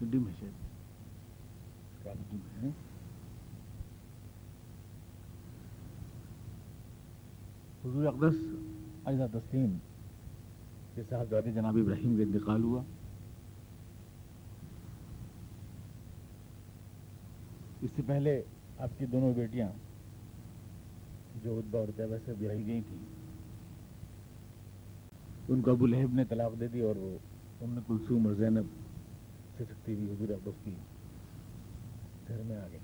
Dim ہے شاید۔ حضور اقدس علیہ تسلیم کے صاحبزادے جناب ابراہیم کا انتقال ہوا۔ اس سے پہلے آپ کی دونوں بیٹیاں جو ادبا اور طیبہ سے بیاہی گئی تھیں، ان کو ابو لہب نے طلاق دے دی اور وہ ام کلثوم اور زینب سکتی ہوئی حضور اقدس کی گھر میں آ گئی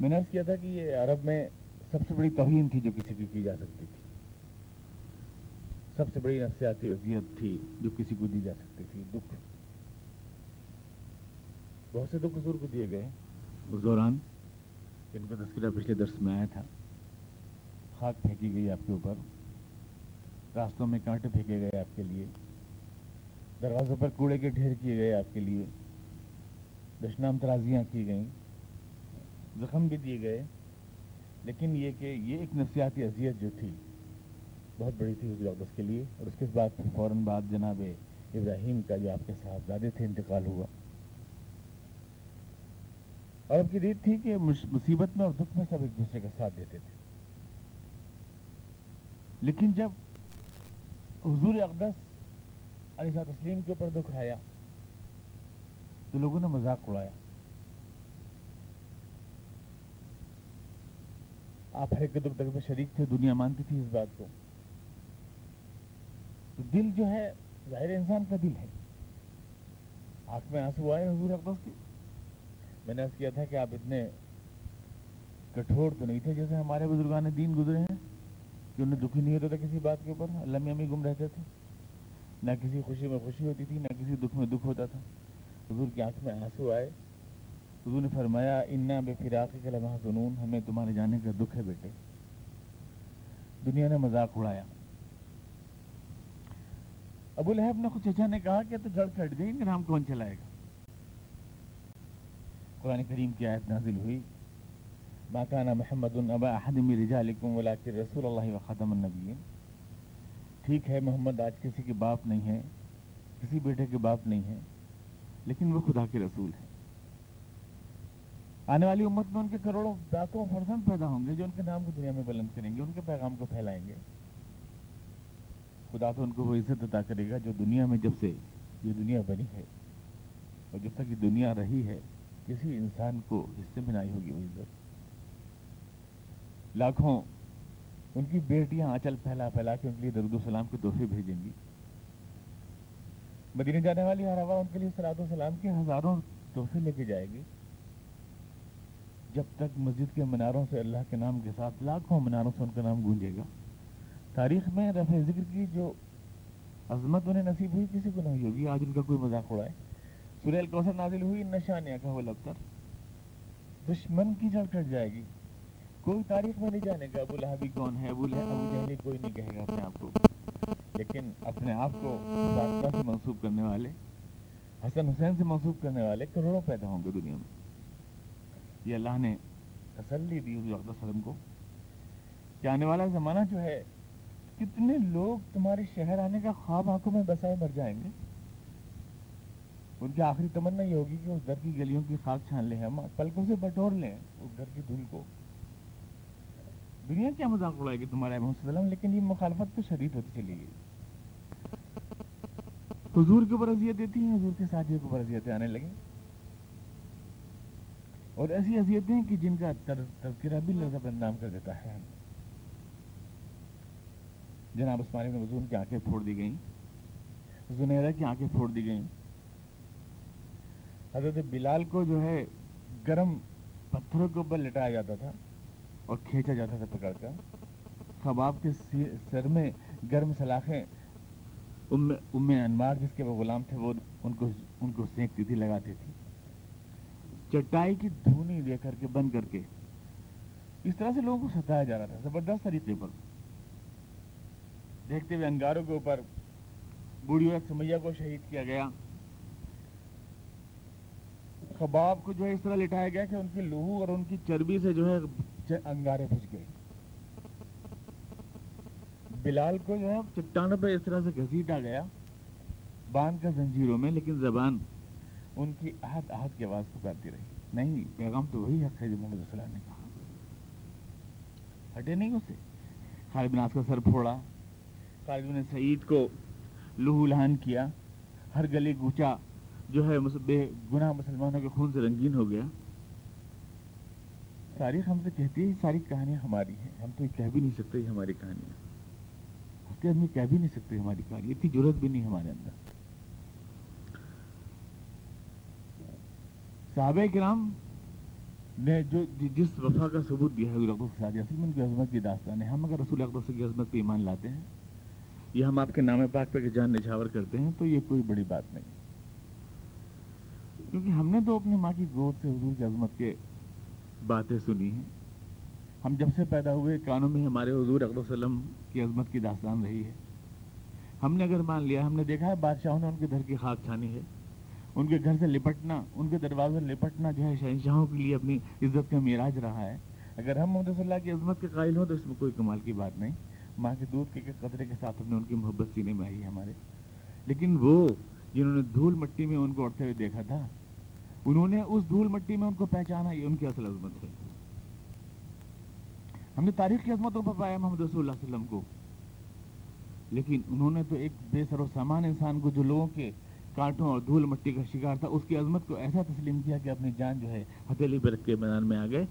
میں نے عرض کیا تھا کہ یہ عرب میں سب سے بڑی توہین تھی جو کسی کی کی جا سکتی تھی۔ سب سے بڑی نفسیاتی اذیت تھی جو کسی کو دی جا سکتی تھی، دکھ۔ بہت سے دکھ حضور کو دیے گئے۔ اس دوران جن کا تذکرہ پچھلے درس میں آیا تھا۔ خاک پھینکی گئی آپ کے اوپر، راستوں میں کانٹے پھینکے گئے آپ کے لیے۔ دروازوں پر کوڑے کے ڈھیر کیے گئے آپ کے لیے۔ دشنام ترازیاں کی گئیں، زخم بھی دیے گئے۔ لیکن یہ کہ یہ ایک نفسیاتی اذیت جو تھی، بہت بڑی تھی حضور اقدس کے لیے۔ اور اس کے بعد فوراً بعد جناب ابراہیم کا جو آپ کے صاحبزادے تھے انتقال ہوا۔ اور اب کی ریت تھی کہ مصیبت میں اور دکھ میں سب ایک دوسرے کا ساتھ دیتے تھے۔ لیکن جب حضور اقدس علیہ تسلیم کے اوپر دکھ آیا تو لوگوں نے مذاق اڑایا۔ آپ ہر ایک دکھ میں شریک تھے، دنیا مانتی تھی اس بات کو۔ تو دل جو ہے، ظاہر انسان کا دل ہے۔ آنکھ میں آنسو آئے حضور اقدس کی میں نے کیا تھا کہ آپ اتنے کٹھور تو نہیں تھے جیسے ہمارے بزرگان دین گزرے ہیں، کہ انہیں دکھی نہیں ہوتا تھا کسی بات کے اوپر۔ لمبی امی گم رہتے تھے۔ نہ کسی خوشی میں خوشی ہوتی تھی، نہ کسی دکھ میں دکھ ہوتا تھا۔ حضور کی آنکھ میں آنسو آئے۔ حضور نے فرمایا، انا بے فراق کے لمحہ جنون ہمیں تمہارے جانے کا دکھ ہے بیٹے۔ دنیا نے مذاق اڑایا۔ ابو لہب نے خود چچا نے کہا کہ تو جڑ کٹ گئی نام کون چلائے گا؟ قرآن کریم کی آیت نازل ہوئی۔ ما محمد ابا احد من رجالکم ولکن رسول اللہ و خاتم النبیین ٹھیک ہے محمد، آج کسی کے باپ نہیں ہے، کسی بیٹے کے باپ نہیں ہے، لیکن وہ خدا کے رسول ہے آنے والی امت میں ان کے کروڑوں داتوں فرزند پیدا ہوں گے جو ان کے نام کو دنیا میں بلند کریں گے، ان کے پیغام کو پھیلائیں گے۔ خدا تو ان کو وہ عزت عطا کرے گا جو دنیا میں جب سے یہ دنیا بنی ہے اور جب تک یہ دنیا رہی ہے، کسی انسان کو حصے میں نہیں ہوگی وہ عزت۔ لاکھوں ان کی بیٹیاں آنچل پھیلا پھیلا کے ان کے لیے درد و سلام کے تحفے بھیجیں گی۔ مدینے جانے والی ہر ہوا ان کے لیے سلاد و سلام کے ہزاروں تحفے لے کے جائے گی۔ جب تک مسجد کے مناروں سے اللہ کے نام کے ساتھ لاکھوں مناروں سے ان کا نام گونجے گا۔ تاریخ میں رفع ذکر کی جو عظمت انہیں نصیب ہوئی، کسی کو نہیں ہوگی۔ آج ان کا کوئی مذاق اڑائے۔ سورہ الکوثر نازل ہوئی نشانیہ کا وہ لبتر دشمن کی جڑ کٹ جائے گی۔ کوئی تاریخ میں نہیں جانے گا ابو لہبی کون ہے؟ ابو ابو جہلی کوئی نہیں کہے گا اپنے آپ کو۔ لیکن اپنے آپ کو فاطمہ سے منسوخ کرنے والے حسن حسین سے منسوخ کرنے والے کروڑوں پیدا ہوں گے دنیا میں۔ یہ اللہ نے تسلی دی حضور اقدس وسلم کو۔ کہ آنے والا زمانہ جو ہے کتنے لوگ تمہارے شہر آنے کا خواب آنکھوں میں بسائے مر جائیں گے۔ ان کی آخری تمنا یہ ہوگی کہ اس گھر کی گلیوں کی خاک چھان لیں ہم پلکوں سے بٹور لیں اس گھر کی دھول کو۔ دنیا کیا مذاق اڑائے گی تمہارے علیہ وسلم لیکن یہ مخالفت تو شدید ہوتی چلی گئی۔ حضور کے اوپر اذیت دیتی ہیں حضور کے ساتھیوں کے اوپر اذیتیں آنے لگیں۔ اور ایسی اذیتیں کہ جن کا تذکرہ بھی لذب نام کر دیتا ہے۔ جناب عثمان بن مزون کی آنکھیں پھوڑ دی گئیں۔ زنیرہ کی آنکھیں پھوڑ دی گئیں۔ حضرت بلال کو جو ہے گرم پتھروں کے اوپر لٹایا جاتا تھا۔ اور کھینچا جاتا تھا پکڑ کر۔ خباب کے سر میں گرم سلاخیں۔ ام ام انمار جس کے وہ غلام تھے، وہ ان کو ان کو سینکتی تھی لگاتی تھی چٹائی کی دھونی دے کر کے، بند کر کے۔ اس طرح سے لوگوں کو ستایا جا رہا تھا، زبردست طریقے پر۔ دیکھتے ہوئے انگاروں کے اوپر بوڑھی اور سمیا کو شہید کیا گیا۔ خباب کو جو ہے اس طرح لٹایا گیا کہ ان کی لوہو اور ان کی چربی سے جو ہے انگارے بج گئے۔ بلال کو جو ہے چٹانوں پہ اس طرح سے گھسیٹا گیا باندھ کر زنجیروں میں، لیکن زبان ان کی عہد عہد کی آواز پکارتی رہی۔ نہیں، پیغام تو وہی حق ہے جو محمد السلام نے کہا۔ ہٹے نہیں اسے۔ خالد بن کا سر پھوڑا۔ خالد بن سعید کو لہو لہان کیا۔ ہر گلی گوچا جو ہے بے گناہ مسلمانوں کے خون سے رنگین ہو گیا۔ تاریخ ہم سے کہتی ہے ساری کہانیاں ہماری ہیں۔ ہم تو یہ کہہ بھی نہیں سکتے یہ ہماری کہانیاں۔ ہفتے آدمی کہہ بھی نہیں سکتے ہماری کہانی۔ اتنی ضرورت بھی نہیں ہمارے اندر۔ صحابہ کرام نے جو جس وفا کا ثبوت دیا ہے حضور اقدس اصل میں ان کی عظمت کی داستان ہے۔ ہم اگر رسول اقدس کی عظمت پہ ایمان لاتے ہیں، یا ہم آپ کے نام پاک پہ جان نچھاور کرتے ہیں، تو یہ کوئی بڑی بات نہیں۔ کیونکہ ہم نے تو اپنی ماں کی گود سے حضور کی عظمت کے باتیں سنی ہیں۔ ہم جب سے پیدا ہوئے، کانوں میں ہمارے حضور اقدس وسلم کی عظمت کی داستان رہی ہے۔ ہم نے اگر مان لیا، ہم نے دیکھا ہے بادشاہوں نے ان کے گھر کی خاک چھانی ہے۔ ان کے گھر سے لپٹنا، ان کے دروازے لپٹنا جو ہے شہنشاہوں کے لیے اپنی عزت کا معراج رہا ہے۔ اگر ہم محمد صلی اللہ کی عظمت کے قائل ہوں تو اس میں کوئی کمال کی بات نہیں۔ ماں کے دودھ کے قطرے کے ساتھ ہم نے ان کی محبت سینے میں آئی ہے ہمارے۔ لیکن وہ جنہوں نے دھول مٹی میں ان کو اٹھتے ہوئے دیکھا تھا انہوں نے اس دھول مٹی میں ان کو پہچانا، یہ ان کی اصل عظمت ہے۔ ہم نے تاریخ کی عظمتوں پر پایا محمد رسول اللہ علیہ وسلم کو۔ لیکن انہوں نے تو ایک بے سر و سامان انسان کو جو لوگوں کے کانٹوں اور دھول مٹی کا شکار تھا، اس کی عظمت کو ایسا تسلیم کیا کہ اپنی جان جو ہے ہتھیلی پہ کے میدان میں آ گئے۔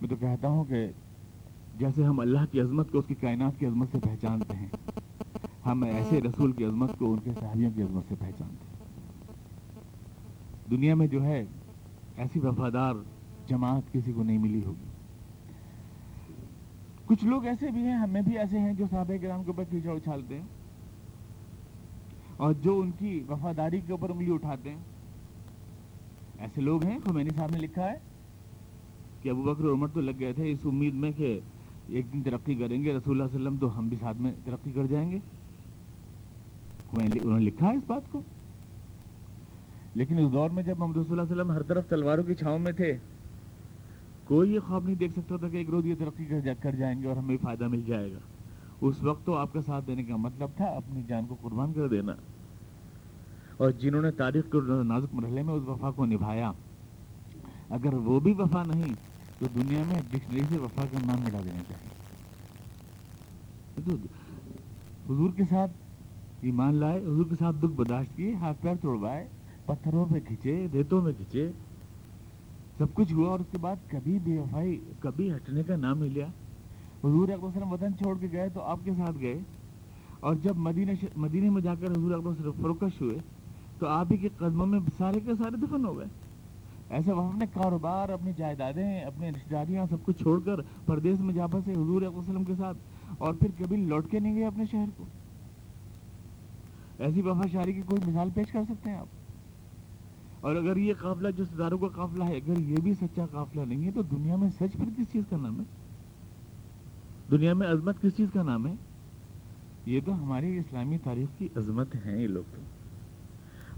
میں تو کہتا ہوں کہ جیسے ہم اللہ کی عظمت کو اس کی کائنات کی عظمت سے پہچانتے ہیں، ہم ایسے رسول کی عظمت کو ان کے صحابیوں کی عظمت سے پہچانتے ہیں۔ دنیا میں جو ہے، ایسی وفادار جماعت کسی کو نہیں ملی ہوگی۔ کچھ لوگ ایسے بھی ہیں، ہمیں بھی ایسے ہیں جو صحابہ کرام کے اوپر کیچڑ اچھالتے ہیں اور جو ان کی وفاداری کے اوپر انگلی اٹھاتے ہیں۔ ایسے لوگ ہیں، خمینی صاحب نے لکھا ہے کہ ابو بکر عمر تو لگ گئے تھے اس امید میں کہ ایک دن ترقی کریں گے، رسول اللہ علیہ وسلم تو ہم بھی ساتھ میں ترقی کر جائیں گے۔ انہوں نے لکھا ہے اس بات کو۔ لیکن اس دور میں جب محمد رسول اللہ علیہ وسلم ہر طرف تلواروں کی چھاؤں میں تھے، کوئی یہ خواب نہیں دیکھ سکتا تھا کہ ایک روز یہ ترقی کر جائیں گے اور ہمیں فائدہ مل جائے گا۔ اس وقت تو آپ کا ساتھ دینے کا مطلب تھا اپنی جان کو قربان کر دینا۔ اور جنہوں نے تاریخ کو نازک مرحلے میں اس وفا کو نبھایا، اگر وہ بھی وفا نہیں، تو دنیا میں ڈکشنری سے وفا کا نام ملا دینا چاہیے۔ حضور کے ساتھ ایمان لائے، حضور کے ساتھ دکھ برداشت کیے، ہاتھ پیر توڑوائے پتھروں پہ کھینچے، ریتوں میں کھینچے۔ سب کچھ ہوا اور اس کے بعد کبھی بے وفائی، کبھی ہٹنے کا نام نہیں لیا۔ حضور اکبر وسلم وطن چھوڑ کے گئے تو آپ کے ساتھ گئے۔ اور جب مدینہ مدینہ میں جا کر حضور اکبر وسلم فروکش ہوئے تو آپ ہی کے قدموں میں سارے کے سارے دفن ہو گئے۔ ایسے وہ اپنے کاروبار، اپنی جائیدادیں، اپنی رشتے داریاں سب کچھ چھوڑ کر پردیس میں جا بسے حضور اکبر وسلم کے ساتھ۔ اور پھر کبھی لوٹ کے نہیں گئے اپنے شہر کو۔ ایسی وفا شاری کی کوئی مثال پیش کر سکتے ہیں آپ؟ اور اگر یہ قافلہ جو ستاروں کا قافلہ ہے، اگر یہ بھی سچا قافلہ نہیں ہے، تو دنیا میں سچ پھر کس چیز کا نام ہے؟ دنیا میں عظمت کس چیز کا نام ہے؟ یہ تو ہماری اسلامی تاریخ کی عظمت ہیں یہ لوگ تو۔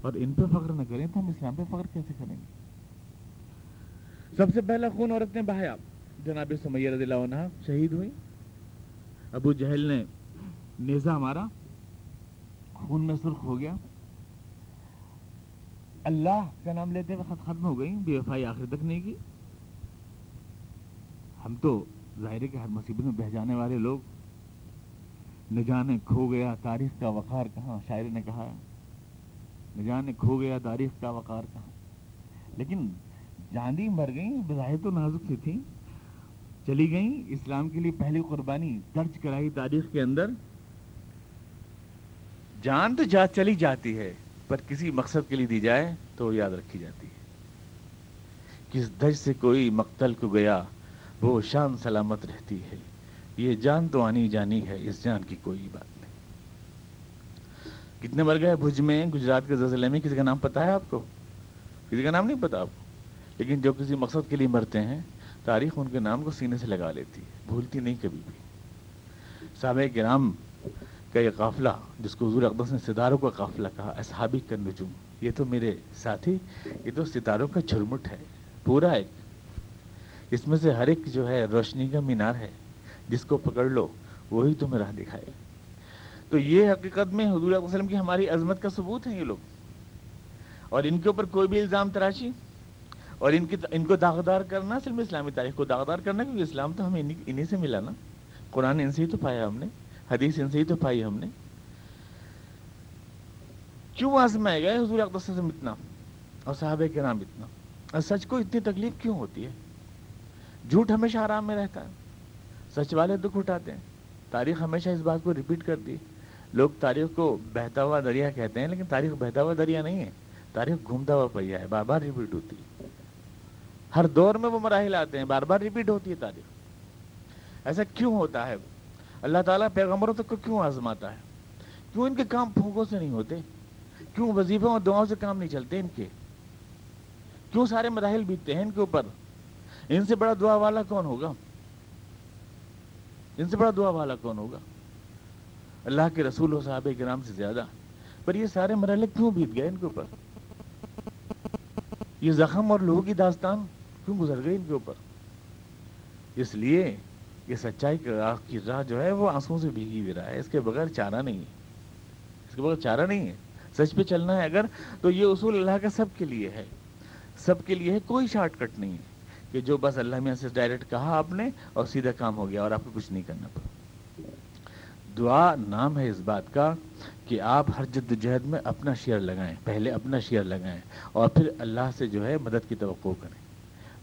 اور ان پہ فخر نہ کریں، تو ہم اسلام پہ فخر کیسے کریں گے؟ سب سے پہلا خون عورت نے بہایا جناب سمیہ رضی اللہ عنہ شہید ہوئی ابو جہل نے نیزا مارا۔ خون میں سرخ ہو گیا۔ اللہ کا نام لیتے ہوئے خط ختم ہو گئی، بے وفائی آخر تک نہیں کی۔ ہم تو ظاہر کے ہر مصیبت میں بہ جانے والے لوگ۔ نہ جانے کھو گیا تاریخ کا وقار کہاں، شاعر نے کہا۔ نہ جانے کھو گیا تاریخ کا وقار کہاں۔ لیکن جاندی مر گئی بظاہر تو نازک سے تھی چلی گئی اسلام کے لیے پہلی قربانی درج کرائی تاریخ کے اندر۔ جان تو جا، چلی جاتی ہے۔ پر کسی مقصد کے لیے دی جائے تو یاد رکھی جاتی ہے۔ کس درج سے کوئی مقتل کو گیا، وہ شان سلامت رہتی ہے۔ یہ جان تو آنی جانی ہے، اس جان کی کوئی بات نہیں۔ کتنے مر گئے بھج میں گجرات کے زلزلے میں؟ کسی کا نام پتا ہے آپ کو؟ کسی کا نام نہیں پتا آپ کو؟ لیکن جو کسی مقصد کے لیے مرتے ہیں، تاریخ ان کے نام کو سینے سے لگا لیتی ہے، بھولتی نہیں کبھی بھی۔ سابق گرام کا یہ قافلہ جس کو حضور اقدس نے ستاروں کا قافلہ کہا، اصحابی کا نجوم یہ تو میرے ساتھی، یہ تو ستاروں کا جھرمٹ ہے، پورا ایک۔ اس میں سے ہر ایک جو ہے روشنی کا مینار ہے، جس کو پکڑ لو، وہی تمہیں راہ دکھائے۔ تو یہ حقیقت میں حضور علیہ وسلم کی ہماری عظمت کا ثبوت ہے یہ لوگ۔ اور ان کے اوپر کوئی بھی الزام تراشی، اور ان کی ان کو داغدار کرنا صرف اسلامی تاریخ کو داغدار کرنا، کیونکہ اسلام تو ہمیں انہیں سے ملا نا۔ قرآن ان سے ہی تو پایا ہم نے۔ حدیث ان سے ہی تو پائی ہم نے۔ کیوں آزمائے گئے حضور اقدس اتنا اور صحابہ کے نام اتنا، اور سچ کو اتنی تکلیف کیوں ہوتی ہے؟ جھوٹ ہمیشہ آرام میں رہتا ہے، سچ والے دکھ اٹھاتے ہیں، تاریخ ہمیشہ اس بات کو ریپیٹ کرتی ہے۔ لوگ تاریخ کو بہتا ہوا دریا کہتے ہیں، لیکن تاریخ بہتا ہوا دریا نہیں ہے، تاریخ گھومتا ہوا پہیا ہے، بار بار ریپیٹ ہوتی ہے۔ ہر دور میں وہ مراحل آتے ہیں، بار بار ریپیٹ ہوتی ہے تاریخ۔ ایسا کیوں ہوتا ہے؟ اللہ تعالیٰ پیغمبروں تک کو کیوں آزماتا ہے؟ کیوں ان کے کام پھونکوں سے نہیں ہوتے؟ کیوں وظیفوں اور دعاؤں سے کام نہیں چلتے ان کے؟ کیوں سارے مراحل بیتتے ہیں ان کے اوپر؟ ان سے بڑا دعا والا کون ہوگا؟ ان سے بڑا دعا والا کون ہوگا؟ اللہ کے رسول و صحابہ کے سے زیادہ۔ پر یہ سارے مرحلے کیوں بیت گئے ان کے اوپر؟ یہ زخم اور لوہوں کی داستان کیوں گزر گئی ان کے اوپر؟ اس لیے یہ سچائی کی راہ جو ہے وہ آنسو سے بھیگی ہوئی رہا ہے، اس کے بغیر چارہ نہیں ہے۔ اس کے بغیر چارہ نہیں ہے۔ سچ پہ چلنا ہے اگر، تو یہ اصول اللہ کا سب کے لیے ہے۔ سب کے لیے ہے، کوئی شارٹ کٹ نہیں ہے کہ جو بس اللہ میں سے ڈائریکٹ کہا آپ نے اور سیدھا کام ہو گیا اور آپ کو کچھ نہیں کرنا پڑا۔ دعا نام ہے اس بات کا کہ آپ ہر جد جہد میں اپنا شیئر لگائیں، پہلے اپنا شیئر لگائیں اور پھر اللہ سے جو ہے مدد کی توقع کریں۔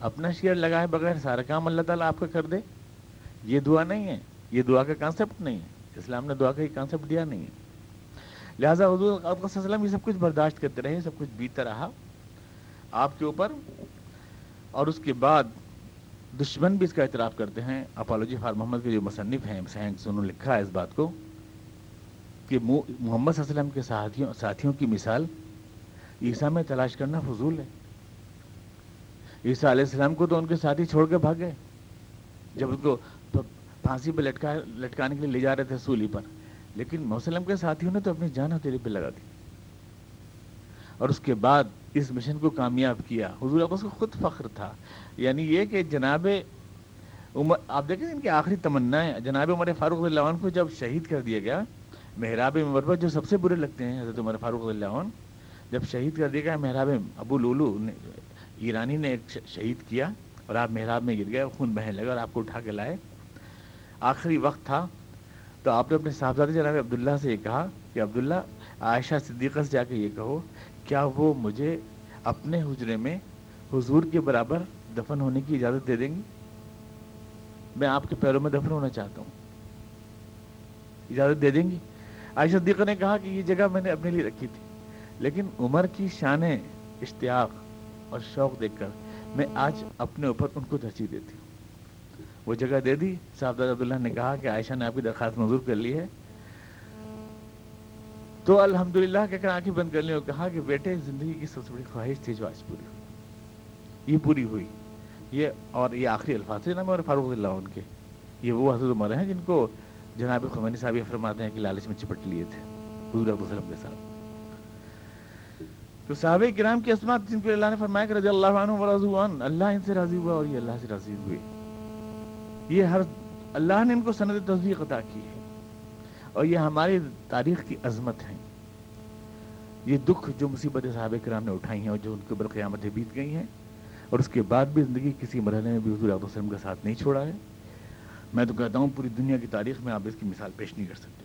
اپنا شیئر لگائے بغیر سارا کام اللہ تعالیٰ آپ کا کر دے۔ یہ دعا نہیں ہے، یہ دعا کا کانسیپٹ نہیں ہے۔ اسلام نے دعا کا یہ کانسیپٹ دیا نہیں ہے۔ لہٰذا حضور وسلم یہ سب کچھ برداشت کرتے رہے سب کچھ بیتا رہا۔ آپ کے اوپر اور اس کے بعد دشمن بھی اس کا اعتراف کرتے ہیں۔ اپالوجی فار محمد کے جو مصنف ہیں سینکس انہوں نے لکھا ہے اس بات کو کہ محمد صلی اللہ علیہ وسلم کے ساتھیوں ساتھیوں کی مثال، عیسیٰ میں تلاش کرنا فضول ہے۔ عیسیٰ علیہ السلام کو تو ان کے ساتھی چھوڑ کے بھاگ گئے۔ جب ان کو پھانسی پہ لٹکا لٹکانے کے لیے لے جا رہے تھے سولی پر۔ لیکن مسلم کے ساتھیوں نے تو اپنی جان ہتھیلی پہ لگا دی۔ اور اس کے بعد اس مشن کو کامیاب کیا۔ حضور عباس کو خود فخر تھا۔ یعنی یہ کہ جناب عمر آپ دیکھیں ان کی آخری تمنا ہے۔ جناب عمر فاروق اللہ عنہ کو جب شہید کر دیا گیا، محراب عمر جو سب سے برے لگتے ہیں، حضرت عمر فاروق اللہ عنہ، جب شہید کر دیا گیا، محراب ابو لولو نے ایرانی نے ایک شہید کیا اور آپ محراب میں گر گئے، خون بہن لگا اور آپ کو اٹھا کے لائے۔ آخری وقت تھا۔ تو آپ نے اپنے صاحبزادے جناب عبداللہ سے یہ کہا کہ عبداللہ، عائشہ صدیقہ سے جا کے یہ کہو، کیا وہ مجھے اپنے حجرے میں حضور کے برابر دفن ہونے کی اجازت دے دیں گی میں آپ کے پیروں میں دفن ہونا چاہتا ہوں۔ اجازت دے دیں گی عائشہ صدیقہ نے کہا کہ یہ جگہ میں نے اپنے لیے رکھی تھی، لیکن عمر کی شان اشتیاق اور شوق دیکھ کر میں آج اپنے اوپر ان کو ترجیح دیتی ہوں۔ وہ جگہ دے دی۔ صاحب عبداللہ نے کہا کہ عائشہ نے آپ کی درخواست منظور کر لی ہے۔ تو الحمدللہ للہ کر آنکھیں بند کر لی اور کہا کہ بیٹے، زندگی کی سب سے بڑی خواہش تھی جو آج پوری ہوئی۔ یہ پوری ہوئی۔ یہ اور یہ آخری الفاظ تھے نا فاروق اللہ ان کے۔ یہ وہ حضرت عمر ہیں جن کو جناب خمینی صاحب یہ فرماتے ہیں کہ لالچ میں چپٹ لیے تھے۔ حضور عبد السلم کے ساتھ۔ تو صحابہ کرام کی اسمات جن کو اللہ نے فرمایا کہ رضی اللہ عنہ اللہ ان سے راضی ہوا اور یہ اللہ سے راضی ہوئے۔ یہ ہر اللہ نے ان کو سند تصدیق عطا کی ہے اور یہ ہماری تاریخ کی عظمت ہے یہ دکھ جو مصیبت صحابہ کرام نے اٹھائی ہیں اور جو ان کے اوپر قیامتیں بیت گئی ہیں، اور اس کے بعد بھی زندگی کسی مرحلے میں بھی حضور علیہ وسلم کا ساتھ نہیں چھوڑا ہے۔ میں تو کہتا ہوں پوری دنیا کی تاریخ میں آپ اس کی مثال پیش نہیں کر سکتے۔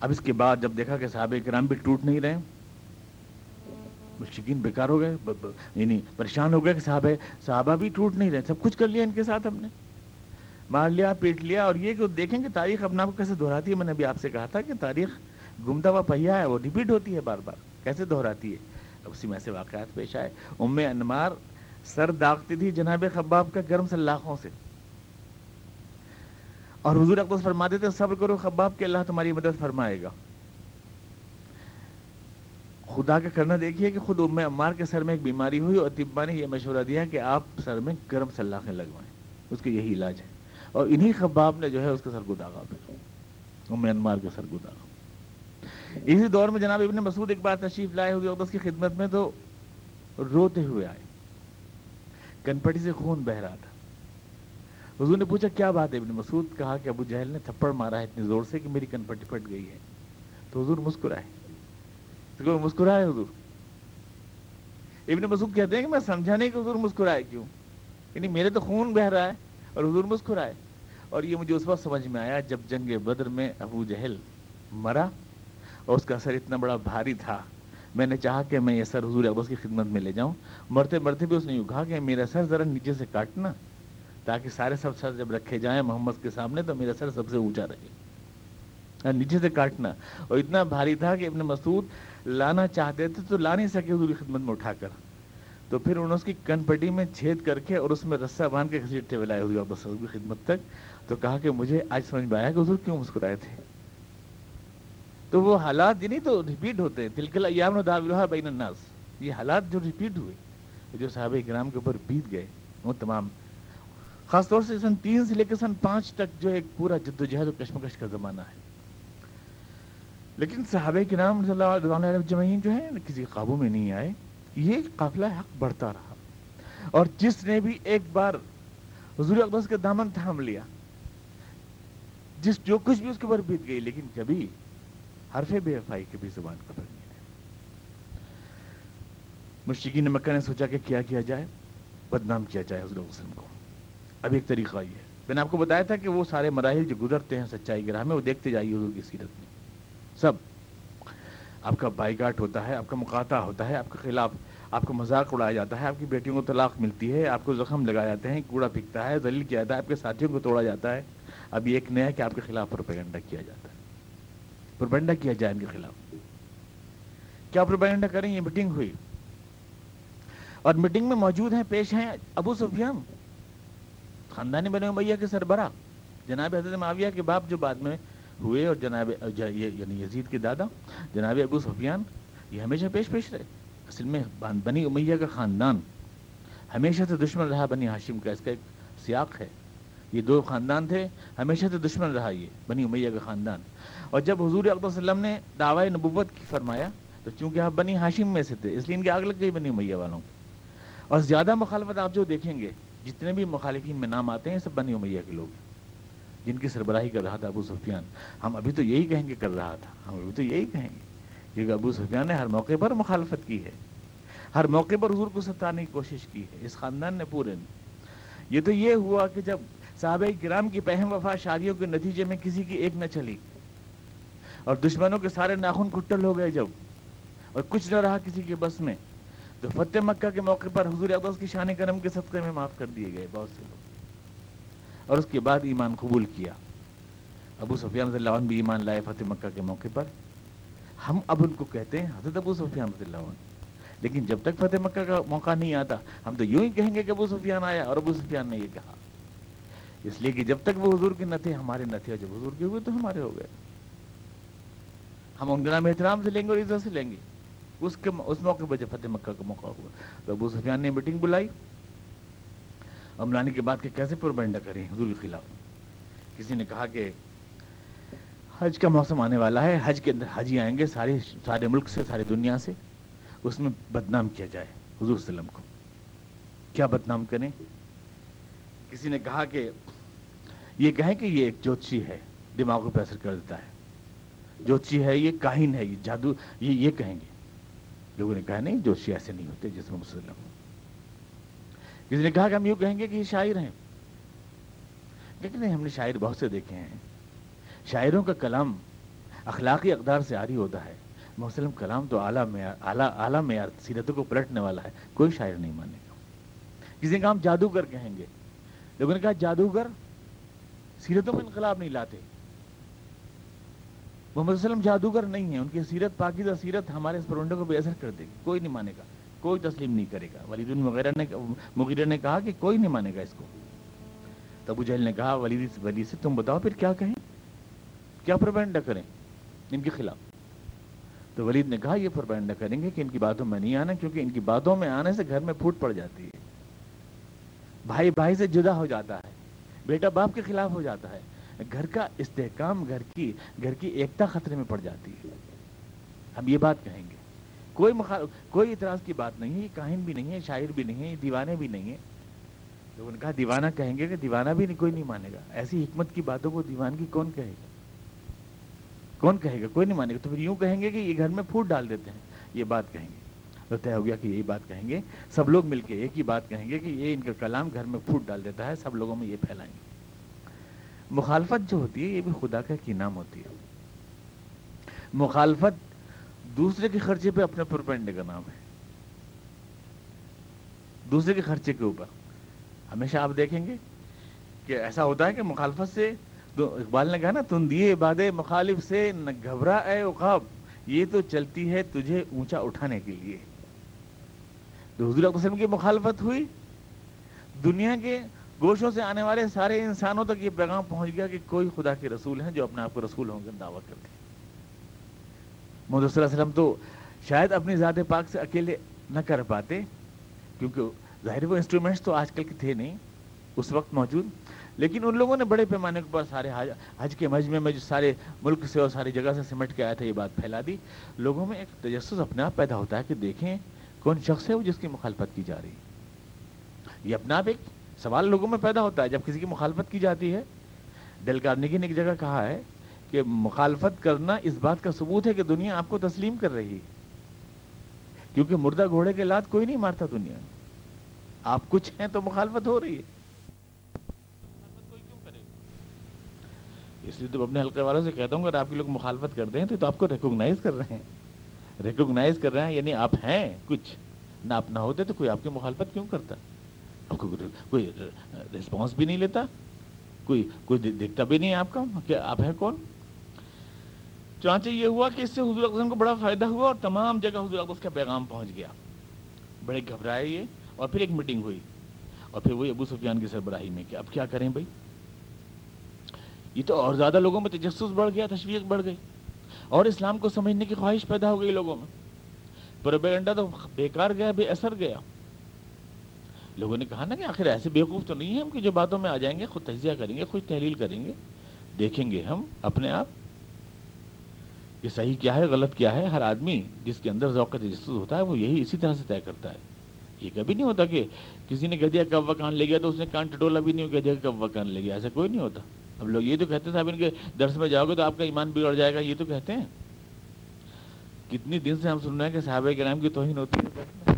اب اس کے بعد جب دیکھا کہ صحابہ کرام بھی ٹوٹ نہیں رہے مشکین بیکار ہو گئے یعنی پریشان ہو گئے کہ صحابہ صحابہ بھی ٹوٹ نہیں رہے، سب کچھ کر لیا ان کے ساتھ ہم نے۔ مار لیا، پیٹ لیا اور یہ کہ دیکھیں کہ تاریخ اپنا کو کیسے دہراتی ہے، میں نے ابھی آپ سے کہا تھا کہ تاریخ گمتا ہوا پہیا ہے، وہ ریپیٹ ہوتی ہے بار بار، کیسے دہراتی ہے؟ اسی میں ایسے واقعات پیش آئے۔ ام انمار سر داغتی تھی جناب خباب کا گرم سلاخوں سے۔ اور حضور اقدس فرماتے تھے، صبر کرو خباب کے اللہ تمہاری مدد فرمائے گا۔ خدا کا کرنا دیکھیے کہ خود ام عمار کے سر میں ایک بیماری ہوئی اور طبا نے یہ مشورہ دیا کہ آپ سر میں گرم سلاخیں لگوائیں، اس کے یہی علاج ہے۔ اور انہی خباب نے جو ہے اس کا سر کو داغا پھر میانمار کا سر کو داغا اسی دور میں جناب ابن مسعود ایک بار تشریف لائے ہوئے اس کی خدمت میں تو روتے ہوئے آئے۔ کنپٹی سے خون بہ رہا تھا۔ حضور نے پوچھا، کیا بات ہے ابن مسعود؟ کہا کہ ابو جہل نے تھپڑ مارا ہے اتنی زور سے کہ میری کنپٹی پھٹ گئی ہے۔ تو حضور مسکرائے۔ مسکرائے حضور۔ ابن مسعود کہتے ہیں کہ میں سمجھا نہیں کہ حضور مسکرائے کیوں۔ یعنی میرے تو خون بہ رہا ہے۔ اور حضور مسکرائے۔ اور یہ مجھے اس وقت سمجھ میں آیا جب جنگ بدر میں ابو جہل مرا اور اس کا سر اتنا بڑا بھاری تھا۔ میں نے چاہا کہ میں یہ سر حضور ابس کی خدمت میں لے جاؤں۔ مرتے مرتے بھی اس نے یوں کہا کہ میرا سر ذرا نیچے سے کاٹنا، تاکہ سارے سب سر جب رکھے جائیں محمد کے سامنے تو میرا سر سب سے اونچا رہے۔ ہاں، نیچے سے کاٹنا۔ اور اتنا بھاری تھا کہ ابن مسعود لانا چاہتے تھے تو لا نہیں سکے حضور کی خدمت میں اٹھا کر۔ تو پھر انہوں نے اس کی کن پٹی میں چھید کر کے اور اس میں رسا باندھ کے گھسیٹتے ہوئے لائے حضور کی خدمت تک، تو کہا کہ مجھے آج سمجھ میں آیا کہ حضور کیوں مسکرائے تھے؟ تو وہ حالات یہ نہیں تو ریپیٹ ہوتے ہیں۔ تلکل ایام داولہ بین الناس۔ یہ حالات جو ریپیٹ ہوئے، جو صحابہ کرام کے اوپر بیت گئے، وہ تمام۔ خاص طور سے سن تین سے لے کے سن پانچ تک جو ایک پورا جد و جہد و کشمکش کا زمانہ ہے۔ لیکن صحابہ کرام رضی اللہ علیہ جمعین جو ہیں، کسی قابو میں نہیں آئے۔ یہ قافلہ حق بڑھتا رہا۔ اور جس نے بھی ایک بار حضور اقدس کے دامن تھام لیا، جس جو کچھ بھی اس کے اوپر بیت گئی، لیکن کبھی حرف بے وفائی کبھی زبان کا پر نہیں مشرقین مکہ نے سوچا کہ کیا کیا جائے؟ بدنام کیا جائے حضور وسلم کو؟ اب ایک طریقہ یہ ہے۔ میں نے آپ کو بتایا تھا کہ وہ سارے مراحل جو گزرتے ہیں سچائی کے راہ میں، وہ دیکھتے جائیے حضور کی سیرت میں۔ سب، آپ کا بائی کاٹ ہوتا ہے، آپ کا مقاطع ہوتا ہے، آپ کے خلاف آپ کو مذاق اڑایا جاتا ہے، آپ کی بیٹیوں کو طلاق ملتی ہے، آپ کو زخم لگائے جاتے ہیں، کوڑا پھکتا ہے، ذلیل کیا جاتا ہے، آپ کے ساتھیوں کو توڑا جاتا ہے۔ اب یہ ایک نیا کہ آپ کے خلاف پروپیگنڈا کیا جاتا ہے۔ پروپیگنڈا کیا جائے ان کے خلاف؟ کیا پروپیگنڈا کریں؟ یہ میٹنگ ہوئی۔ اور میٹنگ میں موجود ہیں، پیش ہیں ابو سفیان۔ خاندانی بنے میاں کے سربراہ۔ جناب حضرت معاویہ کے باپ جو بعد میں ہوئے اور جناب یعنی یزید کے دادا، جناب ابو سفیان، یہ ہمیشہ پیش پیش رہے۔ اصل میں بنی امیہ کا خاندان ہمیشہ سے دشمن رہا بنی ہاشم کا، اس کا ایک سیاق ہے۔ یہ دو خاندان تھے، ہمیشہ سے دشمن رہا یہ بنی امیہ کا خاندان۔ اور جب حضور اقبال وسلم نے دعوی نبوت کی فرمایا، تو چونکہ آپ بنی ہاشم میں سے تھے، اس لیے ان کی آگ لگ گئی بنی امیہ والوں اور زیادہ مخالفت آپ جو دیکھیں گے، جتنے بھی مخالفین میں نام آتے ہیں، سب بنی امیہ کے لوگ ہیں۔ جن کی سربراہی کر رہا تھا ابو سفیان۔ ہم ابھی تو یہی کہیں گے، کر رہا تھا۔ ہم ابھی تو یہی کہیں گے۔ کیونکہ ابو سفیان نے ہر موقع پر مخالفت کی ہے۔ ہر موقع پر حضور کو ستانے کی کوشش کی ہے۔ اس خاندان نے پورے نے۔ یہ تو یہ ہوا کہ جب صحابہ کرام کی پہم وفا شادیوں کے نتیجے میں کسی کی ایک نہ چلی اور دشمنوں کے سارے ناخن کٹل ہو گئے جب اور کچھ نہ رہا کسی کے بس میں، تو فتح مکہ کے موقع پر حضور عباس کی شان کرم کے صدقے میں معاف کر دیے گئے بہت سے لوگ۔ اور اس کے بعد ایمان قبول کیا۔ ابو سفیان رضی اللہ عنہ بھی ایمان لائے فتح مکہ کے موقع پر۔ ہم اب ان کو کہتے ہیں، حضرت ابو سفیان رضی اللہ عنہ۔ لیکن جب تک فتح مکہ کا موقع نہیں آتا، ہم تو یوں ہی کہیں گے کہ ابو سفیان آیا اور ابو سفیان نے یہ کہا۔ اس لیے کہ جب تک وہ حضور کے نہ تھے ہمارے نہ تھے اور جب حضور کے ہوئے تو ہمارے ہو گئے۔ ہم ان کے نام احترام سے لیں گے اور عزت سے لیں گے۔ اس کے اس موقع پر جب فتح مکہ کا موقع ہوا، تو ابو سفیان نے میٹنگ بلائی۔ لانے کے بعد کہ کیسے پروپینڈا کریں حضور کے خلاف۔ کسی نے کہا کہ حج کا موسم آنے والا ہے، حج کے اندر حجی آئیں گے سارے سارے ملک سے ساری دنیا سے، اس میں بدنام کیا جائے، حضور وسلم کو۔ کیا بدنام کریں؟ کسی نے کہا کہ، یہ کہیں کہ یہ ایک جوتشی ہے، دماغوں پہ اثر کر دیتا ہے۔ جوتشی ہے، یہ کاہن ہے، یہ جادو، یہ یہ کہیں گے۔ لوگوں نے کہا، نہیں، جوتشی ایسے نہیں ہوتے جس میں مسلم کسی نے کہا کہ ہم یوں کہیں گے کہ یہ شاعر ہیں۔ لیکن نہیں، ہم نے شاعر بہت سے دیکھے ہیں۔ شاعروں کا کلام اخلاقی اقدار سے آری ہوتا ہے۔ مسلم کلام تو اعلیٰ معیار اعلیٰ اعلیٰ معیار سیرتوں کو پلٹنے والا ہے۔ کوئی شاعر نہیں مانے گا کسی نے کہا ہم جادوگر کہیں گے لوگوں نے کہا جادوگر سیرتوں میں انقلاب نہیں لاتے۔ محمد وسلم جادوگر نہیں ہے ان کی سیرت پاکیزہ سیرت ہمارے اس پرونڈے کو بے اثر کر دے گی۔ کوئی نہیں مانے گا۔ کوئی تسلیم نہیں کرے گا۔ ولید وغیرہ نے مغیرہ نے کہا کہ کوئی نہیں مانے گا اس کو۔ تبو جہل نے کہا، ولید ولید سے تم بتاؤ پھر کیا کہیں؟ کیا پروپینڈا کریں؟ ان کے خلاف۔ تو ولید نے کہا، یہ پروپینڈا کریں گے کہ ان کی باتوں میں نہیں آنا، کیونکہ ان کی باتوں میں آنے سے گھر میں پھوٹ پڑ جاتی ہے۔ بھائی بھائی سے جدا ہو جاتا ہے۔ بیٹا باپ کے خلاف ہو جاتا ہے۔ گھر کا استحکام، گھر کی گھر کی ایکتا خطرے میں پڑ جاتی ہے۔ ہم یہ بات کہیں گے۔ کوئی مخال... کوئی اعتراض کی بات نہیں ہے، کاہن بھی نہیں ہے، شاعر بھی نہیں ہے، دیوانے بھی نہیں ہے تو ان کہا دیوانہ کہیں گے کہ دیوانہ بھی نہیں، کوئی نہیں مانے گا۔ ایسی حکمت کی باتوں کو دیوان کی کون کہے گا؟ کون کہے گا؟ کوئی نہیں مانے گا۔ تو پھر یوں کہیں گے کہ یہ گھر میں پھوٹ ڈال دیتے ہیں۔ یہ بات کہیں گے۔ تو طے ہو گیا کہ یہی بات کہیں گے۔ سب لوگ مل کے ایک ہی بات کہیں گے کہ یہ ان کا کلام گھر میں پھوٹ ڈال دیتا ہے، سب لوگوں میں یہ پھیلائیں گے۔ مخالفت جو ہوتی ہے، یہ بھی خدا کا کی نام ہوتی ہے۔ مخالفت دوسرے کے خرچے پہ اپنے پرپنڈے کا نام ہے۔ دوسرے کے خرچے کے اوپر۔ ہمیشہ آپ دیکھیں گے کہ ایسا ہوتا ہے کہ مخالفت سے اقبال نے کہا نا، تم دیے باد مخالف سے نہ گھبرا اے اقاب یہ تو چلتی ہے تجھے اونچا اٹھانے کے لیے۔ تو حضور وسلم کی مخالفت ہوئی۔ دنیا کے گوشوں سے آنے والے سارے انسانوں تک یہ پیغام پہنچ گیا کہ کوئی خدا کے رسول ہیں جو اپنے آپ کو رسول ہوں گے، دعویٰ کرتے ہیں۔ محمد صلی اللہ علیہ وسلم تو شاید اپنی ذات پاک سے اکیلے نہ کر پاتے، کیونکہ ظاہر وہ انسٹرومنٹس تو آج کل کے تھے نہیں، اس وقت موجود۔ لیکن ان لوگوں نے بڑے پیمانے کے سارے حج کے مجمع میں جو سارے ملک سے اور ساری جگہ سے سمٹ کے آیا تھا، یہ بات پھیلا دی۔ لوگوں میں ایک تجسس اپنے آپ پیدا ہوتا ہے کہ دیکھیں کون شخص ہے وہ جس کی مخالفت کی جا رہی ہے۔ یہ اپنا آپ ایک سوال لوگوں میں پیدا ہوتا ہے، جب کسی کی مخالفت کی جاتی ہے۔ ڈل کارنیگی نے ایک جگہ کہا ہے کہ مخالفت کرنا اس بات کا ثبوت ہے کہ دنیا آپ کو تسلیم کر رہی ہے۔ کیونکہ مردہ گھوڑے کے لات کوئی نہیں مارتا دنیا آپ کچھ ہیں تو مخالفت ہو رہی ہے۔ اس لیے تو اپنے حلقے والوں سے کہتا ہوں، اگر آپ کے لوگ مخالفت کرتے ہیں تو آپ کو ریکوگنائز کر رہے ہیں۔ ریکوگنائز کر رہے ہیں یعنی آپ ہیں کچھ۔ نہ آپ نہ ہوتے تو کوئی آپ کی مخالفت کیوں کرتا؟ کوئی رسپانس بھی نہیں لیتا؟ کوئی کوئی دیکھتا بھی نہیں آپ کا کہ آپ ہیں کون؟ چانچہ یہ ہوا کہ اس سے حضور اقدام کو بڑا فائدہ ہوا اور تمام جگہ حضور اقدس کا پیغام پہنچ گیا۔ بڑے گھبرائے یہ اور پھر ایک میٹنگ ہوئی۔ اور پھر وہی ابو سفیان کی سربراہی میں کہ اب کیا کریں بھائی؟ یہ تو اور زیادہ لوگوں میں تجسس بڑھ گیا، تشویق بڑھ گئی۔ اور اسلام کو سمجھنے کی خواہش پیدا ہو گئی لوگوں میں۔ پروپیگنڈا تو بیکار گیا، بے اثر گیا۔ لوگوں نے کہا نا کہ آخر ایسے بیوقوف تو نہیں ہے ہم کہ جو باتوں میں آ جائیں گے، خود تجزیہ کریں گے، خود تحلیل کریں گے۔ دیکھیں گے ہم اپنے آپ کہ صحیح کیا ہے، غلط کیا ہے۔ ہر آدمی جس کے اندر ذوق تجسس ہوتا ہے، وہ یہی اسی طرح سے طے کرتا ہے۔ یہ کبھی نہیں ہوتا کہ کسی نے کہہ دیا کب کان لے گیا تو اس نے کان ٹٹولا بھی نہیں کہہ دیا کب کان لے گیا، ایسا کوئی نہیں ہوتا۔ اب لوگ یہ تو کہتے ہیں صاحب ان کے درس میں جاؤ گے تو آپ کا ایمان بگڑ جائے گا، یہ تو کہتے ہیں۔ کتنی دن سے ہم سن رہے ہیں کہ صحابہ کرام کی توہین ہوتی ہے۔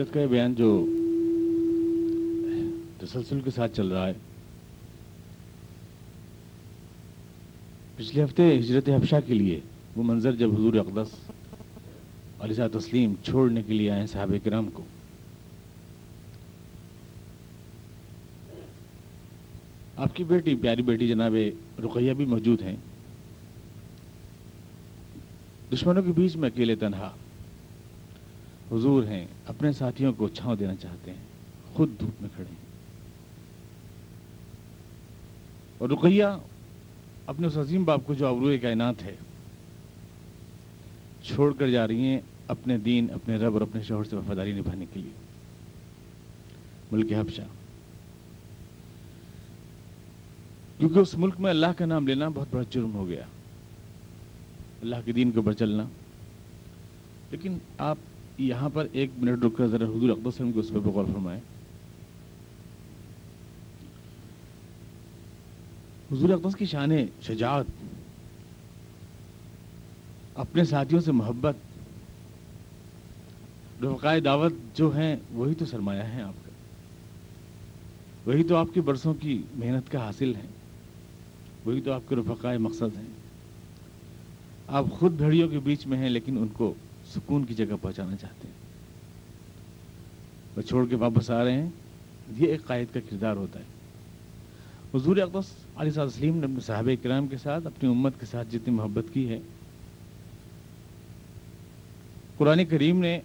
سیرت کا یہ بیان جو تسلسل کے ساتھ چل رہا ہے۔ پچھلے ہفتے ہجرت حفشہ کے لیے وہ منظر جب حضور اقدس علیہ تسلیم چھوڑنے کے لیے آئے صحابہ کرام کو، آپ کی بیٹی، پیاری بیٹی جناب رقیہ بھی موجود ہیں۔ دشمنوں کے بیچ میں اکیلے تنہا۔ حضور ہیں، اپنے ساتھیوں کو چھاؤں دینا چاہتے ہیں، خود دھوپ میں کھڑے ہیں۔ اور رقیہ اپنے اس عظیم باپ کو جو ابرو کائنات ہے، چھوڑ کر جا رہی ہیں اپنے دین، اپنے رب اور اپنے شوہر سے وفاداری نبھانے کے لیے۔ ملک حبشہ۔ کیونکہ اس ملک میں اللہ کا نام لینا بہت بڑا جرم ہو گیا۔ اللہ کے دین کے اوپر چلنا۔ لیکن آپ یہاں پر ایک منٹ رک کر ذرا حضور اقدس وسلم کو اس پہ غور فرمائے حضور اقدس کی شان شجاعت، اپنے ساتھیوں سے محبت رفقائے دعوت جو ہیں، وہی تو سرمایہ ہیں آپ کا۔ وہی تو آپ کی برسوں کی محنت کا حاصل ہے وہی تو آپ کے رفقائے مقصد ہیں۔ آپ خود بھیڑیوں کے بیچ میں ہیں، لیکن ان کو سکون کی جگہ پہنچانا چاہتے ہیں۔ وہ چھوڑ کے واپس آ رہے ہیں۔ یہ ایک قائد کا کردار ہوتا ہے۔ حضور اقدس علی صاحب وسلیم نے اپنے صحابہ کرام کے ساتھ، اپنی امت کے ساتھ جتنی محبت کی ہے، قرآن کریم نے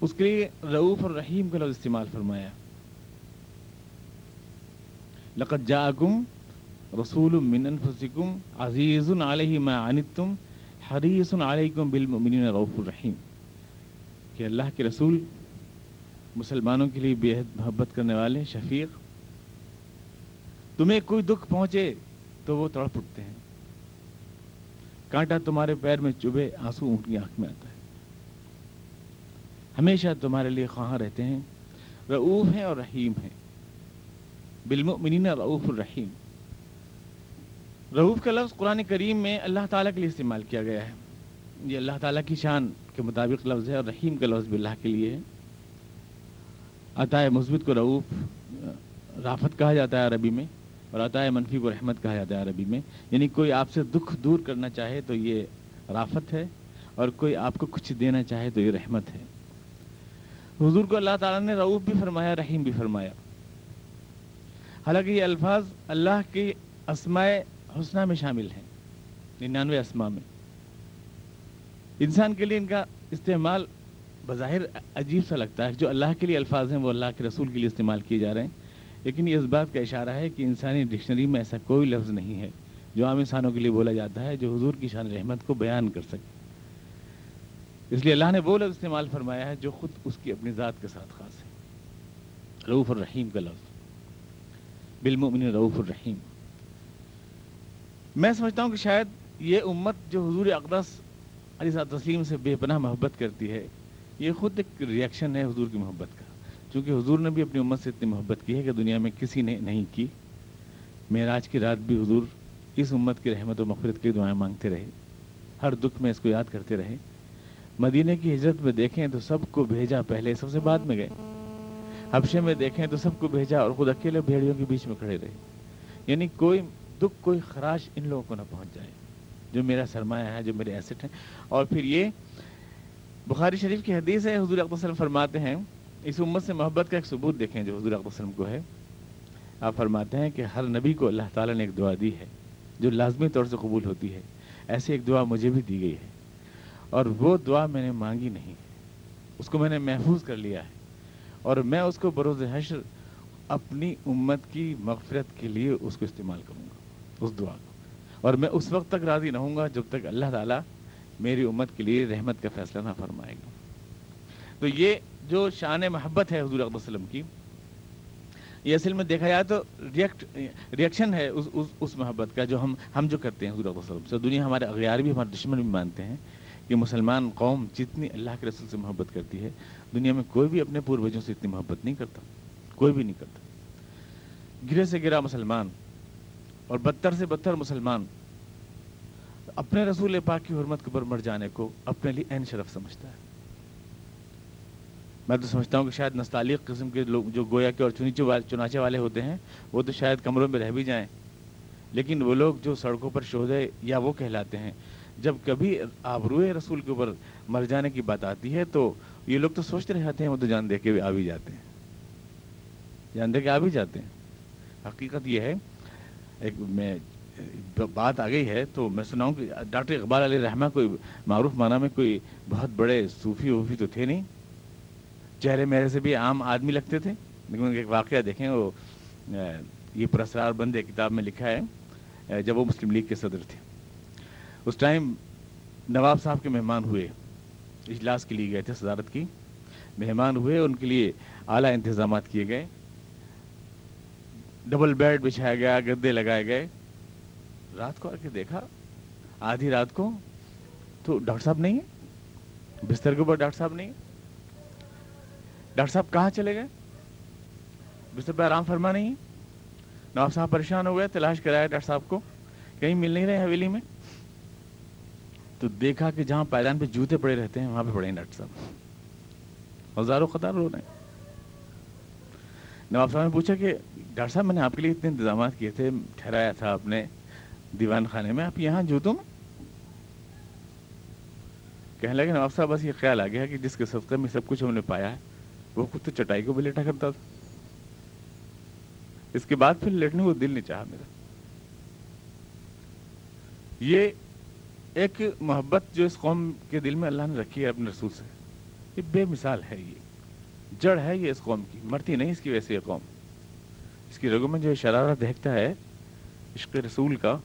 اس کے لیے رعوف اور رحیم کا لفظ استعمال فرمایا۔ لقد جاءکم رسول من انفسکم عزیز علیہ ما عنتم حریص علیکم بالمؤمنین رعوف الرحیم، کہ اللہ کے رسول مسلمانوں کے لیے بے حد محبت کرنے والے، شفیق، تمہیں کوئی دکھ پہنچے تو وہ تڑپ اٹھتے ہیں۔ کانٹا تمہارے پیر میں چبھے، آنسو اونٹ کی آنکھ میں آتا ہے۔ ہمیشہ تمہارے لیے خواہاں رہتے ہیں۔ رعوف ہیں اور رحیم ہیں۔ بالمؤمنین رعوف الرحیم۔ رعوف کا لفظ قرآن کریم میں اللہ تعالیٰ کے لیے استعمال کیا گیا ہے۔ یہ اللہ تعالیٰ کی شان کے مطابق لفظ ہے اور رحیم کا لفظ بھی اللہ کے لیے۔ ہے عطائے مثبت کو رعوف، رافت کہا جاتا ہے عربی میں اور عطائے منفی کو رحمت کہا جاتا ہے عربی میں۔ یعنی کوئی آپ سے دکھ دور کرنا چاہے تو یہ رافت ہے اور کوئی آپ کو کچھ دینا چاہے تو یہ رحمت ہے۔ حضور کو اللہ تعالیٰ نے رعوف بھی فرمایا، رحیم بھی فرمایا۔ حالانکہ یہ الفاظ اللہ کے اسماء حسنہ میں شامل ہیں، ننانوے اسما میں۔ انسان کے لیے ان کا استعمال بظاہر عجیب سا لگتا ہے۔ جو اللہ کے لیے الفاظ ہیں، وہ اللہ کے رسول کے لیے استعمال کیے جا رہے ہیں۔ لیکن یہ اس بات کا اشارہ ہے کہ انسانی ڈکشنری میں ایسا کوئی لفظ نہیں ہے جو عام انسانوں کے لیے بولا جاتا ہے، جو حضور کی شان رحمت کو بیان کر سکے۔ اس لیے اللہ نے وہ لفظ استعمال فرمایا ہے جو خود اس کی اپنی ذات کے ساتھ خاص ہے۔ رعوف الرحیم کا لفظ۔ بالمؤمن رعوف الرحیم۔ میں سمجھتا ہوں کہ شاید یہ امت جو حضور اقدس علی صاحب تسلیم سے بے پناہ محبت کرتی ہے، یہ خود ایک ریئیکشن ہے حضور کی محبت کا۔ چونکہ حضور نے بھی اپنی امت سے اتنی محبت کی ہے کہ دنیا میں کسی نے نہیں کی۔ معراج کی رات بھی حضور اس امت کی رحمت و مغفرت کی دعائیں مانگتے رہے۔ ہر دکھ میں اس کو یاد کرتے رہے۔ مدینہ کی ہجرت میں دیکھیں تو سب کو بھیجا پہلے، سب سے بعد میں گئے۔ حبشے میں دیکھیں تو سب کو بھیجا اور خود اکیلے بھیڑیوں کے بیچ میں کھڑے رہے۔ یعنی کوئی دکھ کوئی خراش ان لوگوں کو نہ پہنچ جائے، جو میرا سرمایہ ہے، جو میرے ایسٹ ہیں۔ اور پھر یہ بخاری شریف کی حدیث ہے، حضور وسلم فرماتے ہیں، اس امت سے محبت کا ایک ثبوت دیکھیں جو حضور وسلم کو ہے۔ آپ فرماتے ہیں کہ ہر نبی کو اللہ تعالیٰ نے ایک دعا دی ہے، جو لازمی طور سے قبول ہوتی ہے۔ ایسی ایک دعا مجھے بھی دی گئی ہے۔ اور وہ دعا میں نے مانگی نہیں اس کو میں نے محفوظ کر لیا ہے۔ اور میں اس کو بروز حشر اپنی امت کی مغفرت کے لیے اس کو استعمال کروں گا۔ اس دعا کو۔ اور میں اس وقت تک راضی نہ ہوں گا جب تک اللہ تعالیٰ میری امت کے لیے رحمت کا فیصلہ نہ فرمائے گا۔ تو یہ جو شان محبت ہے حضور وسلم کی یہ اصل میں دیکھا جائے تو ریئیکٹ ریئیکشن ہے اس اس, اس محبت کا جو ہم ہم جو کرتے ہیں حضور وسلم سے۔ دنیا ہمارے اغیار بھی ہمارے دشمن بھی مانتے ہیں کہ مسلمان قوم جتنی اللہ کے رسول سے محبت کرتی ہے دنیا میں کوئی بھی اپنے پوروجوں سے اتنی محبت نہیں کرتا کوئی بھی نہیں کرتا۔ گرے سے گرا مسلمان اور بدتر سے بدتر مسلمان اپنے رسول پاک کی حرمت کے اوپر مر جانے کو اپنے لیے این شرف سمجھتا ہے۔ میں تو سمجھتا ہوں کہ شاید نستعلیق قسم کے لوگ جو گویا کے اور چنیچے چنانچے والے ہوتے ہیں، وہ تو شاید کمروں میں رہ بھی جائیں۔ لیکن وہ لوگ جو سڑکوں پر شہدے یا وہ کہلاتے ہیں، جب کبھی آبروئے رسول کے اوپر مر جانے کی بات آتی ہے تو یہ لوگ تو سوچتے رہتے ہیں، وہ تو جان دے کے آ بھی جاتے ہیں۔ جان دے کے آ بھی جاتے ہیں۔ حقیقت یہ ہے ایک میں، بات آ گئی ہے تو میں سناؤں کہ ڈاکٹر اقبال علیہ رحمہ کوئی معروف معنی میں کوئی بہت بڑے صوفی ووفی تو تھے نہیں؟ چہرے میرے سے بھی عام آدمی لگتے تھے، لیکن ایک واقعہ دیکھیں، وہ یہ پرسرار بند کتاب میں لکھا ہے جب وہ مسلم لیگ کے صدر تھے۔ اس ٹائم نواب صاحب کے مہمان ہوئے، اجلاس کے لیے گئے تھے صدارت کی۔ مہمان ہوئے، ان کے لیے اعلیٰ انتظامات کیے گئے۔ ڈبل بیڈ بچھایا گیا گدے لگائے گئے۔ رات کو آ کے دیکھا؟ آدھی رات کو؟ تو ڈاکٹر صاحب نہیں ہے؟ بستر کے اوپر ڈاکٹر صاحب نہیں ڈاکٹر صاحب کہاں چلے گئے؟ بستر پہ آرام فرما نہیں نواب صاحب پریشان ہو گئے، تلاش کرایا ڈاکٹر صاحب کو۔ کہیں مل نہیں رہے حویلی میں؟ تو دیکھا کہ جہاں پائدان پہ جوتے پڑے رہتے ہیں، وہاں پہ پڑے ہیں ڈاکٹر صاحب۔ ہزاروں قطار رو رہے ہیں۔ نواب صاحب نے پوچھا کہ ڈاکٹر صاحب، میں نے آپ کے لیے اتنے انتظامات کیے تھے، ٹھہرایا تھا آپ نے دیوان خانے میں، آپ یہاں جوتوں میں کہنے لگے نواب صاحب، بس یہ خیال آ گیا کہ جس کے صدقے میں سب کچھ ہم نے پایا ہے، وہ خود تو چٹائی کو بھی لیٹا کرتا تھا۔ اس کے بعد پھر لیٹنے کو دل نہیں چاہا میرا۔ یہ ایک محبت جو اس قوم کے دل میں اللہ نے رکھی ہے اپنے رسول سے، یہ بے مثال ہے یہ۔ جڑ ہے یہ اس قوم کی، مرتی نہیں اس کی ویسے یہ قوم۔ اس کی رگوں میں جو شرارہ دیکھتا ہے، عشق رسول کا،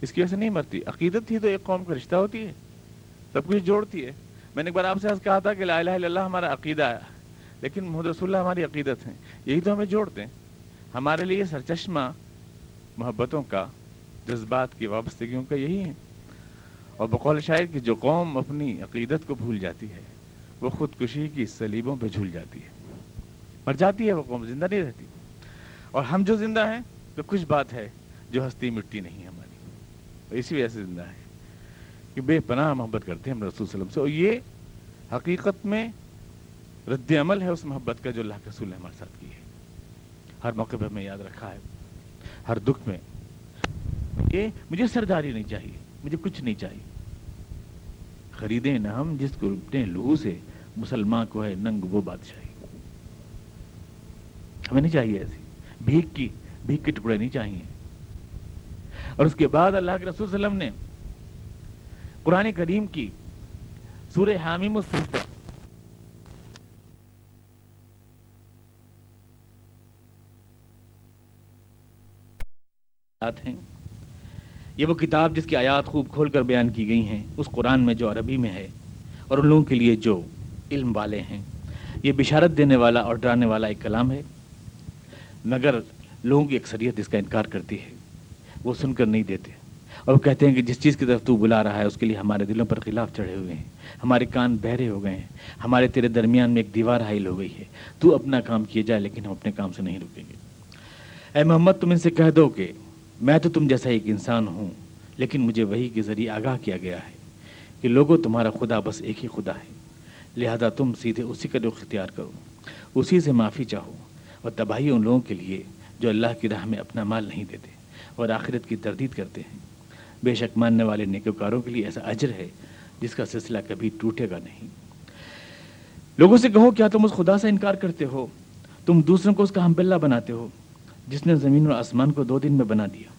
اس کی وجہ سے نہیں مرتی۔ عقیدت ہی تو ایک قوم کا رشتہ ہوتی ہے، سب کچھ جوڑتی ہے۔ میں نے ایک بار آپ سے کہا تھا کہ لا الہ الا اللہ ہمارا عقیدہ ہے، لیکن محمد رسول اللہ ہماری عقیدت ہے یہی تو ہمیں جوڑتے ہیں۔ ہمارے لیے سرچشمہ محبتوں کا، جذبات کی وابستگیوں کا یہی ہے۔ اور بقول شاعر کہ جو قوم اپنی عقیدت کو بھول جاتی ہے۔ وہ خودکشی کی سلیبوں پہ جھول جاتی ہے۔ مر جاتی ہے وہ قوم، زندہ نہیں رہتی۔ اور ہم جو زندہ ہیں، تو کچھ بات ہے جو ہستی مٹی نہیں ہماری۔ اسی وجہ سے زندہ ہے کہ بے پناہ محبت کرتے ہیں ہم رسول صلی اللہ علیہ وسلم سے۔ اور یہ حقیقت میں رد عمل ہے اس محبت کا جو اللہ کے رسول نے ہمارے ساتھ کی ہے۔ ہر موقع پہ ہمیں یاد رکھا ہے۔ ہر دکھ میں یہ مجھے سرداری نہیں چاہیے، مجھے کچھ نہیں چاہیے۔ خریدیں نہ ہم جس کو اپنے لہو سے مسلمان کو ہے، ننگ وہ بادشاہی۔ ہمیں نہیں چاہیے ایسی۔ بھیک کی، بھیک کے ٹکڑے نہیں چاہیے۔ اور اس کے بعد اللہ کے رسول صلی اللہ علیہ وسلم نے قرآن کریم کی سورہ حامیم السجدہ ہیں۔ یہ وہ کتاب جس کی آیات خوب کھول کر بیان کی گئی ہیں۔ اس قرآن میں جو عربی میں ہے اور ان لوگوں کے لیے جو علم والے ہیں۔ یہ بشارت دینے والا اور ڈرانے والا ایک کلام ہے۔ مگر لوگوں کی اکثریت اس کا انکار کرتی ہے۔ وہ سن کر نہیں دیتے۔ اور وہ کہتے ہیں کہ جس چیز کی طرف تو بلا رہا ہے، اس کے لیے ہمارے دلوں پر خلاف چڑھے ہوئے ہیں۔ ہمارے کان بہرے ہو گئے ہیں۔ ہمارے تیرے درمیان میں ایک دیوار حائل ہو گئی ہے۔ تو اپنا کام کیے جائے، لیکن ہم اپنے کام سے نہیں رکیں گے۔ اے محمد، تم ان سے کہہ دو کہ میں تو تم جیسا ایک انسان ہوں، لیکن مجھے وہی کے ذریعے آگاہ کیا گیا ہے کہ لوگوں، تمہارا خدا بس ایک ہی خدا ہے۔ لہذا تم سیدھے اسی کا رخ اختیار کرو۔ اسی سے معافی چاہو اور تباہی ان لوگوں کے لیے جو اللہ کی راہ میں اپنا مال نہیں دیتے اور آخرت کی تردید کرتے ہیں۔ بے شک ماننے والے نیکوکاروں کے لیے ایسا اجر ہے جس کا سلسلہ کبھی ٹوٹے گا نہیں۔ لوگوں سے کہو، کیا تم اس خدا سے انکار کرتے ہو؟ تم دوسروں کو اس کا ہم بلّہ بناتے ہو جس نے زمین اور آسمان کو دو دن میں بنا دیا۔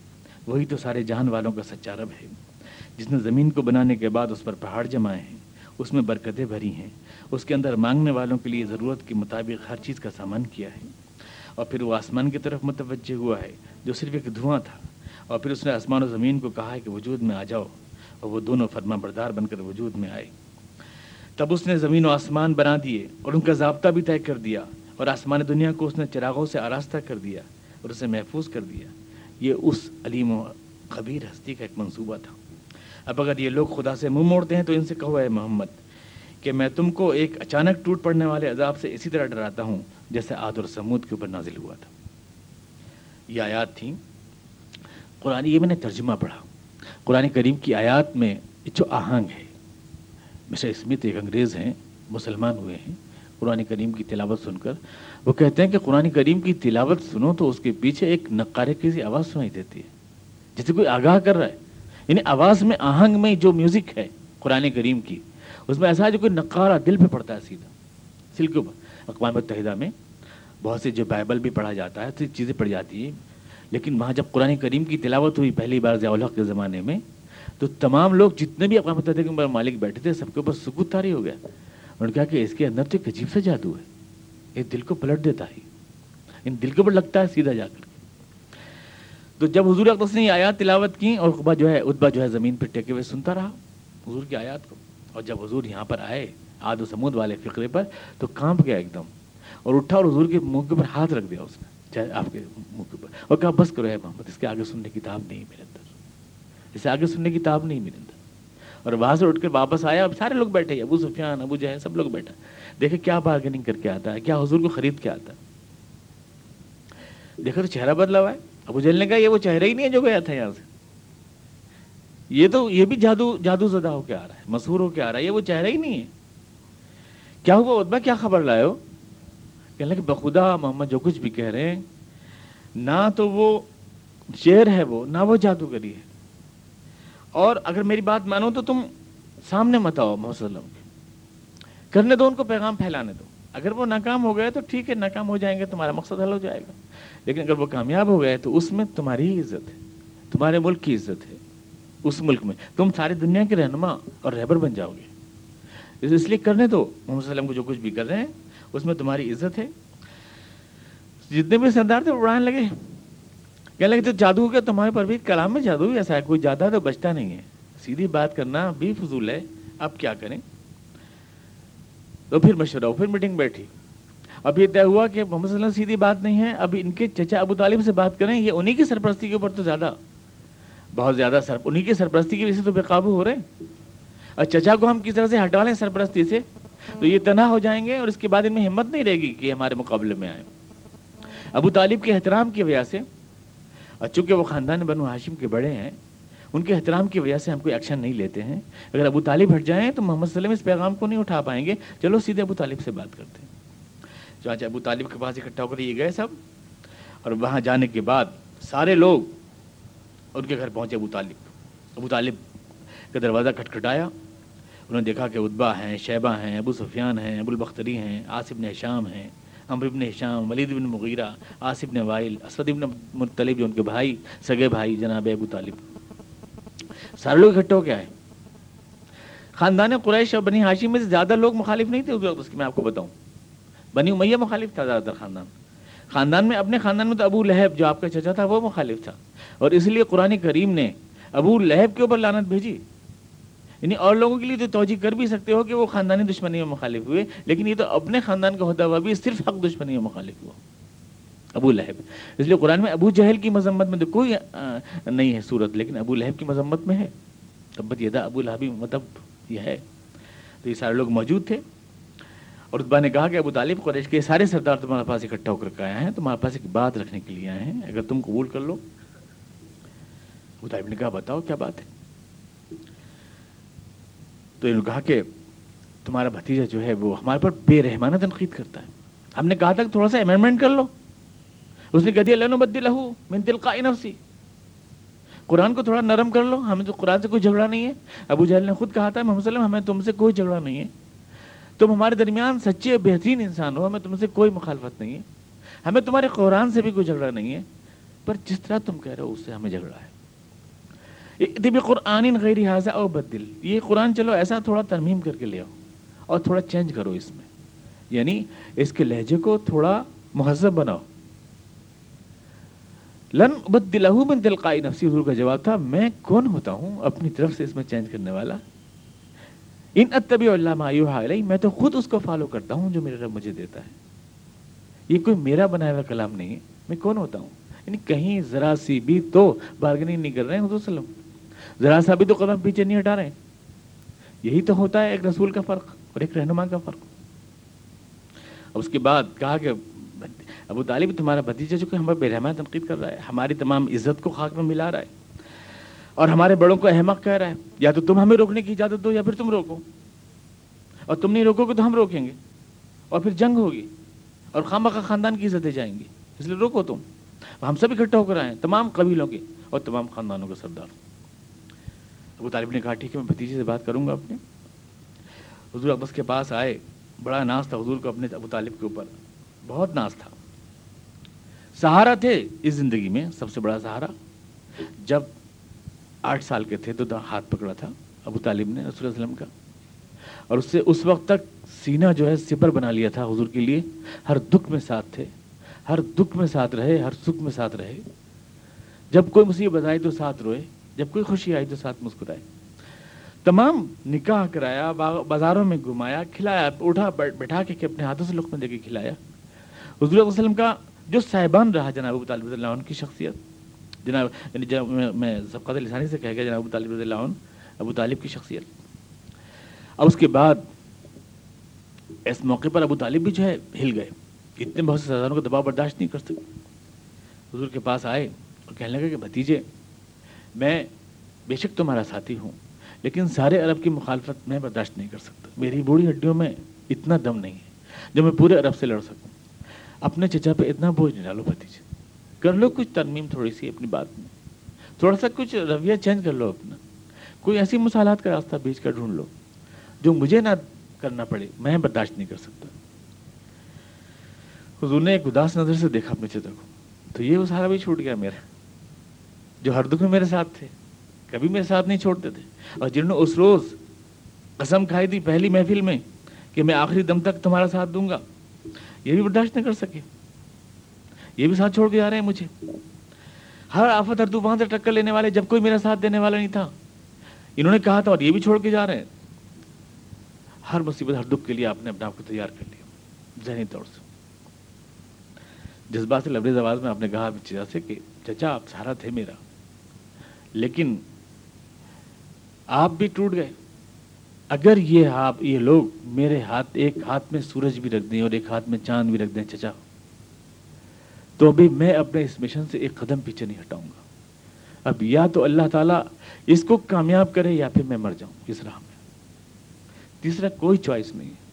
وہی تو سارے جہان والوں کا سچا رب ہے۔ جس نے زمین کو بنانے کے بعد اس پر پہاڑ جمائے ہیں، اس میں برکتیں بھری ہیں۔ اس کے اندر مانگنے والوں کے لیے ضرورت کے مطابق ہر چیز کا سامان کیا ہے۔ اور پھر وہ آسمان کی طرف متوجہ ہوا ہے، جو صرف ایک دھواں تھا۔ اور پھر اس نے آسمان و زمین کو کہا ہے کہ وجود میں آ جاؤ۔ اور وہ دونوں فرما بردار بن کر وجود میں آئے۔ تب اس نے زمین و آسمان بنا دیے اور ان کا ضابطہ بھی طے کر دیا۔ اور آسمان دنیا کو اس نے چراغوں سے آراستہ کر دیا اور اسے محفوظ کر دیا۔ یہ اس علیم و خبیر ہستی کا ایک منصوبہ تھا۔ اب اگر یہ لوگ خدا سے منہ موڑتے ہیں تو ان سے کہو ہے محمد کہ میں تم کو ایک اچانک ٹوٹ پڑنے والے عذاب سے اسی طرح ڈراتا ہوں جیسے آد اور سمود کے اوپر نازل ہوا تھا۔ یہ آیات تھیں۔ قرآن، یہ میں نے ترجمہ پڑھا۔ قرآن کریم کی آیات میں جو آہنگ ہے مسٹر اسمتھ ایک انگریز ہیں، مسلمان ہوئے ہیں۔ قرآن کریم کی تلاوت سن کر وہ کہتے ہیں کہ قرآن کریم کی تلاوت سنو تو اس کے پیچھے ایک نقارے کی سی آواز سنائی دیتی ہے، جیسے کوئی آگاہ کر رہا ہے۔ یعنی آواز میں، آہنگ میں جو میوزک ہے قرآن کریم کی اس میں ایسا ہے جو کوئی نقارہ دل پہ پڑتا ہے سیدھا سل کے اوپر۔ اقوام متحدہ میں بہت سے جو بائبل بھی پڑھا جاتا ہے، تو چیزیں پڑھی جاتی ہیں۔ لیکن وہاں جب قرآن کریم کی تلاوت ہوئی پہلی بار ضیاء الحق کے زمانے میں، تو تمام لوگ جتنے بھی اقوام متحدہ کے اوپر مالک بیٹھے تھے، سب کے اوپر سکوت تاری ہو گیا۔ انہوں نے کہا کہ اس کے اندر تو ایک عجیب سا جادو ہے۔ یہ دل کو پلٹ دیتا ہے۔ ان دل کے اوپر لگتا ہے سیدھا جا کر۔ تو جب حضور اقدس نے آیات تلاوت کی اور قبا جو ہے ادبا جو ہے، زمین پہ ٹیکے ہوئے سنتا رہا، حضور کی آیات کو۔ اور جب حضور یہاں پر آئے آد و سمود والے فقرے پر، تو کانپ گیا ایک دم اور اٹھا اور حضور کے منہ کے اوپر ہاتھ رکھ دیا اس نے، چاہے آپ کے منہ کے اوپر اور کہا، بس کرو ہے محمد، اس کے آگے سننے کی تاب نہیں میرے اندر۔ اسے آگے سننے کی تاب نہیں میرے اندر۔ اور وہاں سے اٹھ کر واپس آیا، اب سارے لوگ بیٹھے، ابو سفیان، ابو جو سب لوگ بیٹھا۔ دیکھے کیا بارگننگ کر کے آتا ہے، کیا حضور کو خرید کے آتا ہے۔ دیکھا، تو چہرہ بدلا ہوا ہے۔ ابو جہل نے کہا، یہ وہ چہرہ ہی نہیں ہے جو گیا تھا یہاں سے۔ یہ تو یہ بھی جادو جادو زدہ ہو کے آ رہا ہے مسہور ہو کے آ رہا ہے، یہ وہ چہرہ ہی نہیں ہے۔ کیا ہوا ادبا کیا خبر لائے ہو؟ کہنے کہ بخدا محمد جو کچھ بھی کہہ رہے ہیں، نہ تو وہ شعر ہے وہ، نہ وہ جادوگری ہے۔ اور اگر میری بات مانو تو تم سامنے مت آؤ محمد صلی اللہ علیہ وسلم کرنے دو ان کو، پیغام پھیلانے دو۔ اگر وہ ناکام ہو گئے تو ٹھیک ہے، ناکام ہو جائیں گے، تمہارا مقصد حل ہو جائے گا۔ لیکن اگر وہ کامیاب ہو گئے تو اس میں تمہاری ہی عزت ہے، تمہارے ملک کی عزت ہے۔ اس ملک میں۔ تم ساری دنیا کے رہنما اور رہبر بن جاؤ گے۔ اس لیے کرنے دو محمد صلی اللہ علیہ وسلم کو جو کچھ بھی کر رہے ہیں، اس میں تمہاری عزت ہے۔ جتنے بھی سردار تھے اڑانے لگے۔ کہنے لگے، تو جادو ہو تمہارے پر بھی کلام میں جادو ایسا ہے، کوئی جادہ تو بچتا نہیں ہے۔ سیدھی بات کرنا بھی فضول ہے، اب کیا کریں؟ تو پھر مشورہ ہو، پھر میٹنگ بیٹھی۔ اب یہ طے ہوا کہ محمد صلی اللہ علیہ سیدھی بات نہیں ہے، اب ان کے چچا ابو طالب سے بات کریں، یہ انہی کی سرپرستی کے اوپر تو زیادہ بہت زیادہ سر انہی کی سرپرستی کی وجہ سے تو بے قابو ہو رہے ہیں۔ اور چچا کو ہم کس طرح سے ہٹا لیں سرپرستی سے؟ تو یہ تنہا ہو جائیں گے اور اس کے بعد ان میں ہمت نہیں رہے گی کہ ہمارے مقابلے میں آئے ابو طالب کے احترام کی وجہ سے اور چونکہ وہ خاندان بنو ہاشم کے بڑے ہیں، ان کے احترام کی وجہ سے ہم کوئی ایکشن نہیں لیتے ہیں۔ اگر ابو طالب ہٹ جائیں تو محمد صلی اللہ علیہ وسلم اس پیغام کو نہیں اٹھا پائیں گے۔ چلو سیدھے ابو طالب سے بات کرتے ہیں۔ چانچہ ابو طالب کے پاس اکٹھا ہو کر یہ گئے سب۔ اور وہاں جانے کے بعد سارے لوگ ان کے گھر پہنچے ابو طالب. ابو طالب کا دروازہ کھٹکھٹایا. انہوں نے دیکھا کہ ادبا ہیں، شیبہ ہیں، ابو سفیان ہیں، ابو البختری ہیں آصف نے شام ہیں امر ابن شام ولید ابن مغیرہ آصف نے وائل، اسد ابن مطلب جو ان کے بھائی، سگے بھائی جناب ابو طالب. سارے لوگ اکٹھے ہو کے آئے. خاندان قریش اور بنی ہاشی میں سے زیادہ لوگ مخالف نہیں تھے اس وقت اس کی میں آپ کو بتاؤں. بنی امیہ مخالف تھا زیادہ تر خاندان. خاندان میں، اپنے خاندان میں تو ابو لہب جو آپ کا چچا تھا، وہ مخالف تھا۔ اور اس لیے قرآن کریم نے ابو لہب کے اوپر لانت بھیجی۔ یعنی اور لوگوں کے لیے تو توجہ کر بھی سکتے ہو کہ وہ خاندانی دشمنی میں مخالف ہوئے، لیکن یہ تو اپنے خاندان کا ہوتا ہوا بھی صرف حق دشمنی میں مخالف ہوا۔ ابو لہب۔ اس لیے قرآن میں ابو جہل کی مذمت میں تو کوئی نہیں ہے صورت، لیکن ابو لہب کی مذمت میں ہے۔ تبت یہ تھا ابو لہبی مطلب یہ ہے۔ تو یہ سارے لوگ موجود تھے۔ اور اتبا نے کہا کہ ابو طالب قریش کے سارے سردار تمہارے پاس اکٹھا ہو کر آئے ہیں، تمہارے پاس ایک بات رکھنے کے لیے آئے ہیں، اگر تم قبول کر لو۔ ابو طالب نے کہا، بتاؤ کیا بات ہے؟ تو انہوں نے کہا کہ تمہارا بھتیجا جو ہے وہ ہمارے پر بے رحمانہ تنقید کرتا ہے۔ ہم نے کہا تھا کہ تھوڑا سا امینڈمنٹ کر لو۔ اس نے کہہ دیا لنو بدی لہو من تلقائی نفسی۔ قرآن کو تھوڑا نرم کر لو، ہمیں تو قرآن سے کوئی جھگڑا نہیں ہے۔ ابو جہل نے خود کہا تھا، محمد وسلم، ہمیں تم سے کوئی جھگڑا نہیں ہے۔ تم ہمارے درمیان سچے بہترین انسان ہو، ہمیں تم سے کوئی مخالفت نہیں ہے۔ ہمیں تمہارے قرآن سے بھی کوئی جھگڑا نہیں ہے، پر جس طرح تم کہہ رہے ہو، اس سے ہمیں جھگڑا ہے۔ قرآن غیر حاضہ او بدل۔ یہ قرآن چلو، ایسا تھوڑا ترمیم کر کے لے آؤ اور تھوڑا چینج کرو اس میں۔ یعنی اس کے لہجے کو تھوڑا مہذب بناؤ۔ لن بدلہ من تلقائی نفسی، حضور کا جواب تھا، میں کون ہوتا ہوں اپنی طرف سے اس میں چینج کرنے والا؟ ان اتبی اللہ مایوہ علیہ میں تو خود اس کو فالو کرتا ہوں جو میرا رب مجھے دیتا ہے۔ یہ کوئی میرا بنایا ہوا کلام نہیں ہے، میں کون ہوتا ہوں؟ یعنی کہیں ذرا سی بھی تو بارگننگ نہیں کر رہے ہیں حضور صلی اللہ علیہ وسلم۔ ذرا سا بھی تو قدم پیچھے نہیں ہٹا رہے ہیں۔ یہی تو ہوتا ہے ایک رسول کا فرق اور ایک رہنما کا فرق۔ اس کے بعد کہا کہ ابو طالب، تمہارا بھتیجا جو کہ ہمیں بے رحمہ تنقید کر رہا ہے، ہماری تمام عزت کو خاک میں ملا رہا ہے۔ اور ہمارے بڑوں کو احمق کہہ رہا ہے، یا تو تم ہمیں روکنے کی اجازت دو یا پھر تم روکو۔ اور تم نہیں روکو گے تو ہم روکیں گے۔ اور پھر جنگ ہوگی اور خامہ کا خاندان کی عزتیں جائیں گی۔ اس لیے روکو تم۔ ہم سب اکٹھا ہو کر آئے ہیں، تمام قبیلوں کے اور تمام خاندانوں کے سردار۔ ابو طالب نے کہا، ٹھیک ہے، میں بھتیجے سے بات کروں گا اپنے حضور اقبس کے پاس آئے، بڑا ناز تھا حضور کو اپنے ابو طالب کے اوپر۔ بہت ناز تھا۔ سہارا تھے اس زندگی میں، سب سے بڑا سہارا۔ جب آٹھ سال کے تھے تو ہاتھ پکڑا تھا ابو طالب نے رسول اللہ وسلم کا۔ اور اس سے اس وقت تک سینہ جو ہے سپر بنا لیا تھا حضور کے لیے۔ ہر دکھ میں ساتھ تھے، ہر دکھ میں ساتھ رہے، ہر سکھ میں ساتھ رہے۔ جب کوئی مصیبت آئی تو ساتھ روئے، جب کوئی خوشی آئی تو ساتھ مسکرائے۔ تمام نکاح کرایا بازاروں میں گھمایا، کھلایا، اٹھا بیٹھا کے اپنے ہاتھوں سے لقمہ دے کے کھلایا۔ حضور علیہ وسلم کا جو صاحبان رہا جناب ابو طالب اللہ عنہ کی شخصیت جناب یعنی جب میں سبقت لسانی سے کہہ گیا جناب ابو طالب رضی اللہ عنہ، ابو طالب کی شخصیت۔ اب اس کے بعد اس موقع پر ابو طالب بھی جو ہے ہل گئے۔ اتنے بہت سے سرداروں کا دباؤ برداشت نہیں کر سکتے حضور کے پاس آئے اور کہنے لگے کہ بھتیجے، میں بے شک تمہارا ساتھی ہوں، لیکن سارے عرب کی مخالفت میں برداشت نہیں کر سکتا۔ میری بوڑھی ہڈیوں میں اتنا دم نہیں ہے جو میں پورے عرب سے لڑ سکوں۔ اپنے چچا پہ اتنا بوجھ نہیں ڈالو بھتیجے۔ کر لو، کچھ ترمیم تھوڑی سی اپنی بات میں۔ تھوڑا سا کچھ رویہ چینج کر لو اپنا۔ کوئی ایسی مسالات کا راستہ بیچ کر ڈھونڈ لو جو مجھے نہ کرنا پڑے، میں برداشت نہیں کر سکتا۔ حضور نے ایک اداس نظر سے دیکھا اپنے چچا کو۔ تو یہ وہ سارا بھی چھوٹ گیا میرا، جو ہر دکھ میں میرے ساتھ تھے، کبھی میرے ساتھ نہیں چھوڑتے تھے۔ اور جنہوں نے اس روز قسم کھائی تھی پہلی محفل میں کہ میں آخری دم تک تمہارا ساتھ دوں گا، یہ بھی برداشت نہیں کر سکے۔ یہ بھی ساتھ چھوڑ کے جا رہے ہیں مجھے۔ ہر آفت ہر طوفان سے ٹکر لینے والے جب کوئی میرا ساتھ دینے والا نہیں تھا۔ انہوں نے کہا تھا اور یہ بھی چھوڑ کے جا رہے ہیں۔ ہر مصیبت، ہر دکھ کے لیے آپ نے اپنے آپ کو تیار کر لیا۔ ذہنی طور سے۔ جذبات سے لبریز آواز میں آپ نے کہا چچا سے کہ چچا، آپ سہارا تھے میرا۔ لیکن آپ بھی ٹوٹ گئے۔ اگر یہ آپ، یہ لوگ میرے ہاتھ، ایک ہاتھ میں سورج بھی رکھ دیں اور ایک ہاتھ میں چاند بھی رکھ دیں چچا۔ تو ابھی میں اپنے اس مشن سے ایک قدم پیچھے نہیں ہٹاؤں گا۔ اب یا تو اللہ تعالیٰ اس کو کامیاب کرے یا پھر میں مر جاؤں اس راہ میں۔ تیسرا کوئی چوائس نہیں ہے۔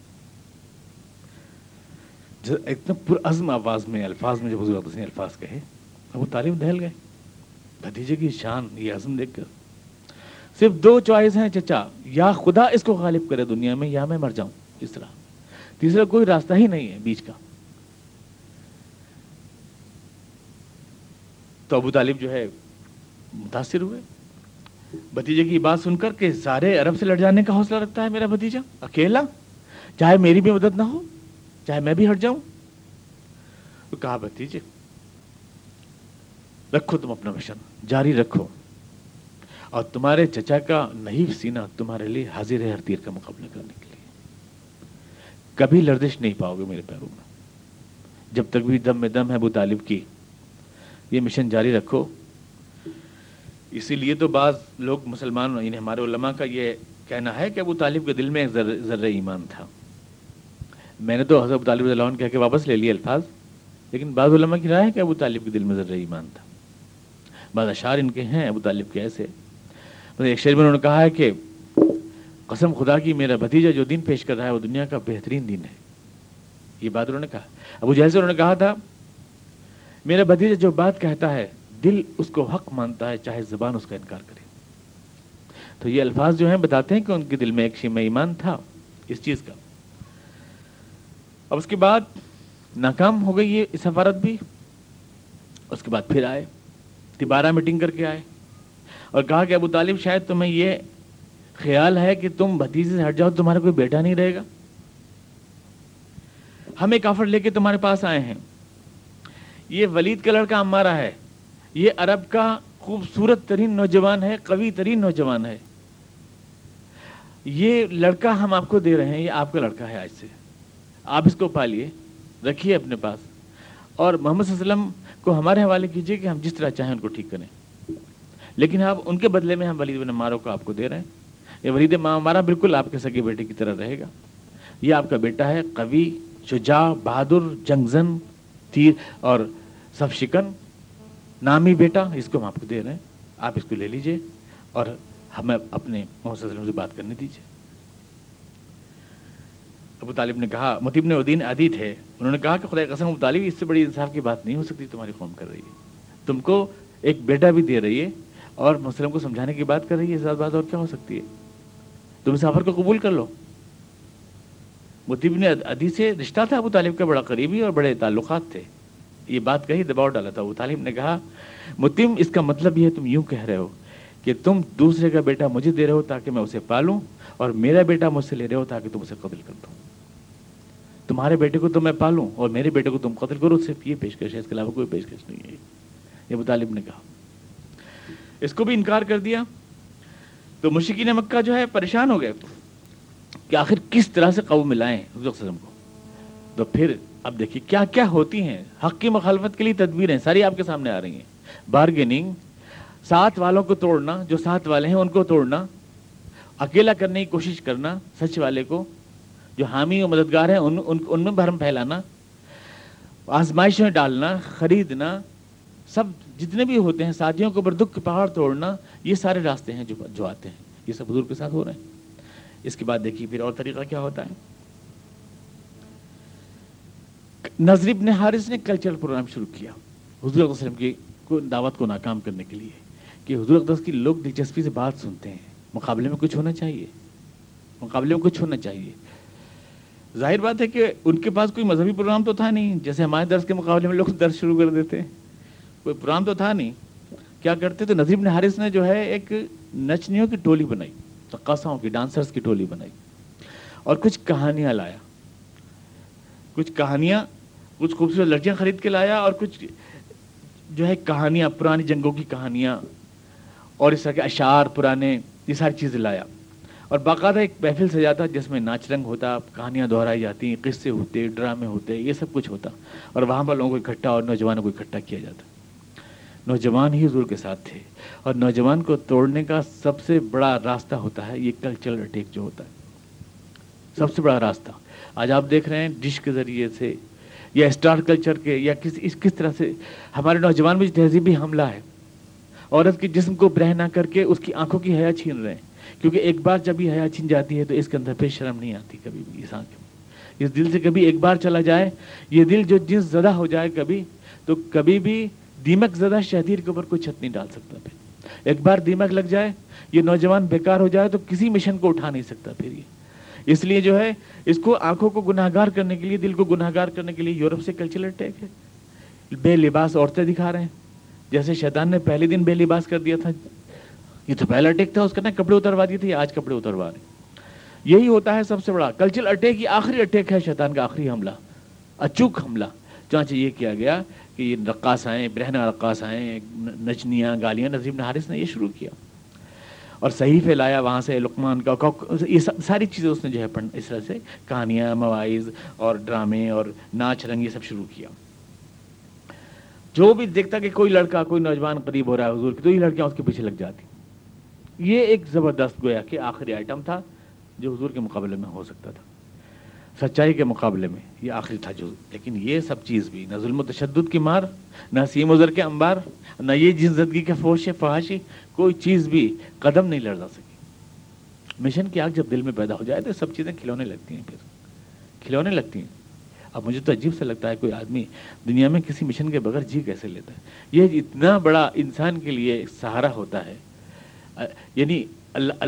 اتنا پر عزم آواز میں، الفاظ میں جو حضور نے الفاظ کہے، اب وہ تعلیم ڈہل گئے۔ بھتیجے کی شان، یہ عزم دیکھ کر۔ صرف دو چوائس ہیں، چچا، یا خدا اس کو غالب کرے دنیا میں یا میں مر جاؤں اس طرح تیسرا کوئی راستہ ہی نہیں ہے بیچ کا۔ تو ابو طالب جو ہے متاثر ہوئے۔ بھتیجے کی بات سن کر کہ سارے عرب سے لڑ جانے کا حوصلہ رکھتا ہے میرا بھتیجا۔ اکیلا؟ چاہے میری بھی مدد نہ ہو، چاہے میں بھی ہٹ جاؤں۔ تو کہا، بھتیجے، رکھو تم اپنا مشن، جاری رکھو۔ اور تمہارے چچا کا نہیں سینہ تمہارے لیے حاضر ہے ہر تیر کا مقابلہ کرنے کے لیے۔ کبھی لردش نہیں پاؤ گے میرے پیروں میں جب تک بھی دم میں دم ہے ابو طالب کی یہ مشن جاری رکھو۔ اسی لیے تو بعض لوگ مسلمان یعنی ہمارے علماء کا یہ کہنا ہے کہ ابو طالب کے دل میں ایک ذر ایمان تھا۔ میں نے تو حضرت ابو طالب اللہ عنہ کہہ کے واپس لے لیے الفاظ، لیکن بعض علماء کی رائے ہے کہ ابو طالب کے دل میں ذر ایمان تھا۔ بعض اشعار ان کے ہیں، ابو طالب کے ایسے۔ ایک شعر میں انہوں نے کہا ہے کہ قسم خدا کی، میرا بھتیجا جو دین پیش کر رہا ہے وہ دنیا کا بہترین دین ہے۔ یہ بات انہوں نے کہا۔ ابو جیسے انہوں نے کہا تھا میرا بھتیجا جو بات کہتا ہے، دل اس کو حق مانتا ہے، چاہے زبان اس کا انکار کرے۔ تو یہ الفاظ جو ہیں بتاتے ہیں کہ ان کے دل میں ایک شیم ایمان تھا اس چیز کا۔ اب اس کے بعد ناکام ہو گئی یہ سفارت بھی۔ اس کے بعد پھر آئے تبارہ میٹنگ کر کے آئے۔ اور کہا کہ ابو طالب، شاید تمہیں یہ خیال ہے کہ تم بھتیجے سے ہٹ جاؤ، تمہارا کوئی بیٹا نہیں رہے گا۔ ہم ایک آفر لے کے تمہارے پاس آئے ہیں۔ یہ ولید کا لڑکا ہمارا ہے۔ یہ عرب کا خوبصورت ترین نوجوان ہے، قوی ترین نوجوان ہے۔ یہ لڑکا ہم آپ کو دے رہے ہیں، یہ آپ کا لڑکا ہے آج سے۔ آپ اس کو پالیے، رکھیے اپنے پاس۔ اور محمد صلی اللہ علیہ وسلم کو ہمارے حوالے کیجیے کہ ہم جس طرح چاہیں ان کو ٹھیک کریں۔ لیکن آپ ان کے بدلے میں ہم ولید بن مارو کو آپ کو دے رہے ہیں۔ یہ ولید مارا بالکل آپ کے سگے بیٹے کی طرح رہے گا۔ یہ آپ کا بیٹا ہے، قوی، شجاع، بہادر، جنگزن، تیر اور سب شکن، نامی بیٹا، اس کو ہم آپ کو دے رہے ہیں۔ آپ اس کو لے لیجیے اور ہمیں اپنے محمد وسلم سے بات کرنے دیجیے ابو طالب نے کہا متیب نے الدین عدی تھے انہوں نے کہا کہ خدا قسم، ابو طالب، اس سے بڑی انصاف کی بات نہیں ہو سکتی، تمہاری قوم کر رہی ہے۔ تم کو ایک بیٹا بھی دے رہی ہے اور مسلم کو سمجھانے کی بات کر رہی ہے، اس بات اور کیا ہو سکتی ہے؟ تم اس آفر کو قبول کر لو۔ متیب نے عدی سے رشتہ تھا ابو طالب کا، بڑا قریبی اور بڑے تعلقات تھے۔ یہ بات کہی، دباؤ ڈالا تھا۔ ابو طالب نے کہا متم اس کا مطلب یہ تم یوں کہہ رہے ہو کہ تم دوسرے کا بیٹا مجھے دے رہے ہو تاکہ میں اسے پالوں اور میرا بیٹا مجھ سے لے رہے ہو تاکہ تم اسے قتل کر دو۔ تمہارے بیٹے کو تو میں پالوں اور میرے بیٹے کو تم قتل کرو صرف یہ پیشکش ہے، اس کے علاوہ کوئی پیشکش نہیں ہے۔ یہ ابو طالب نے کہا۔ اس کو بھی انکار کر دیا۔ تو مشکین مکہ جو ہے، پریشان ہو گئے کہ آخر کس طرح سے قوم ملائیں حضرت کو۔ تو پھر اب دیکھیے کیا کیا ہوتی ہیں۔ حق کی مخالفت کے لیے تدبیریں ساری آپ کے سامنے آ رہی ہیں۔ بارگیننگ ساتھ والوں کو توڑنا جو ساتھ والے ہیں ان کو توڑنا اکیلا کرنے کی کوشش کرنا سچ والے کو جو حامی و مددگار ہیں ان ان, ان میں بھرم پھیلانا آزمائشوں میں ڈالنا خریدنا سب جتنے بھی ہوتے ہیں ساتھیوں کو دکھ پہاڑ توڑنا یہ سارے راستے ہیں جو جو آتے ہیں۔ یہ سب حضور کے ساتھ ہو رہے ہیں۔ اس کے بعد دیکھیے پھر اور طریقہ کیا ہوتا ہے۔ نظر ابن حارث نے کلچرل پروگرام شروع کیا۔ حضور وسلم کی دعوت کو ناکام کرنے کے لیے کہ حضور اقدس کی لوگ دلچسپی سے بات سنتے ہیں۔ مقابلے میں کچھ ہونا چاہیے۔ مقابلے میں کچھ ہونا چاہیے۔ ظاہر بات ہے کہ ان کے پاس کوئی مذہبی پروگرام تو تھا نہیں۔ جیسے ہمارے درس کے مقابلے میں لوگ درس شروع کر دیتے۔ ہیں کوئی پروگرام تو تھا نہیں۔ کیا کرتے تو نظیر ابن حارث نے جو ہے ایک نچنیوں کی ٹولی بنائی رقاصاؤں کی ڈانسرز کی ٹولی بنائی اور کچھ کہانیاں لایا۔ کچھ کہانیاں، کچھ خوبصورت لڑکیاں خرید کے لایا اور کچھ جو ہے کہانیاں، پرانی جنگوں کی کہانیاں اور اس طرح کے اشعار پرانے، یہ ساری چیزیں لایا۔ اور باقاعدہ ایک محفل سے جاتا جس میں ناچ رنگ ہوتا، کہانیاں دہرائی جاتی، قصے ہوتے، ڈرامے ہوتے، یہ سب کچھ ہوتا۔ اور وہاں پر لوگوں کو اکٹھا اور نوجوانوں کو اکٹھا کیا جاتا۔ نوجوان ہی حضور کے ساتھ تھے۔ اور نوجوان کو توڑنے کا سب سے بڑا راستہ ہوتا ہے، یہ کلچرل اٹیک جو ہوتا ہے۔ سب سے بڑا راستہ۔ آج آپ دیکھ رہے ہیں ڈش کے ذریعے سے، یا اسٹار کلچر کے، یا کس، اس کس طرح سے ہمارے نوجوان میں تہذیبی حملہ ہے۔ عورت کے جسم کو برہ نہ کر کے اس کی آنکھوں کی حیا چھین رہے ہیں کیونکہ ایک بار جب یہ حیا چھین جاتی ہے تو اس کے اندر پھر شرم نہیں آتی کبھی بھی اس آنکھ میں اس دل سے کبھی ایک بار چلا جائے، یہ دل جو جنس زدہ ہو جائے کبھی، تو کبھی بھی دیمک زدہ شہدیر کے اوپر کوئی چھت نہیں ڈال سکتا پھر۔ ایک بار دیمک لگ جائے، یہ نوجوان بیکار ہو جائے تو کسی مشن کو اٹھا نہیں سکتا پھر یہ۔ اس لیے جو ہے، اس کو آنکھوں کو گناہ گار کرنے کے لیے، دل کو گناہ گار کرنے کے لیے یورپ سے کلچرل اٹیک ہے۔ بے لباس عورتیں دکھا رہے ہیں۔ جیسے شیطان نے پہلے دن بے لباس کر دیا تھا۔ یہ تو پہلا اٹیک تھا، اس کا نا کپڑے اتروا دیے تھے آج کپڑے اتروا رہے یہی ہوتا ہے سب سے بڑا۔ کلچرل اٹیک یہ آخری اٹیک ہے شیطان کا آخری حملہ۔ اچوک حملہ۔ چانچہ یہ کیا گیا کہ یہ رقاص آئیں برہنا رقاص آئیں نچنیاں گالیاں نظیم نہارس نے یہ شروع کیا۔ اور صحیح لایا وہاں سے لقمان کا یہ ساری چیزیں اس نے جو ہے اس طرح سے کہانیاں، مواعظ اور ڈرامے اور ناچ رنگ یہ سب شروع کیا۔ جو بھی دیکھتا کہ کوئی لڑکا، کوئی نوجوان قریب ہو رہا ہے حضور کی، تو یہ لڑکیاں اس کے پیچھے لگ جاتی۔ یہ ایک زبردست گویا کہ آخری آئٹم تھا جو حضور کے مقابلے میں ہو سکتا تھا۔ سچائی کے مقابلے میں یہ آخری تھا جو لیکن یہ سب چیز بھی، نہ ظلم و تشدد کی مار، نہ سیم ازر کے انبار، نہ یہ جن زدگی کے فوش فحاشی کوئی چیز بھی قدم نہیں لڑ جا سکی مشن کی آگ جب دل میں پیدا ہو جائے تو سب چیزیں کھلونے لگتی ہیں پھر۔ کھلونے لگتی ہیں۔ اب مجھے تو عجیب سے لگتا ہے کوئی آدمی دنیا میں کسی مشن کے بغیر جی کیسے لیتا ہے؟ یہ اتنا بڑا انسان کے لیے سہارا ہوتا ہے۔ یعنی اللہ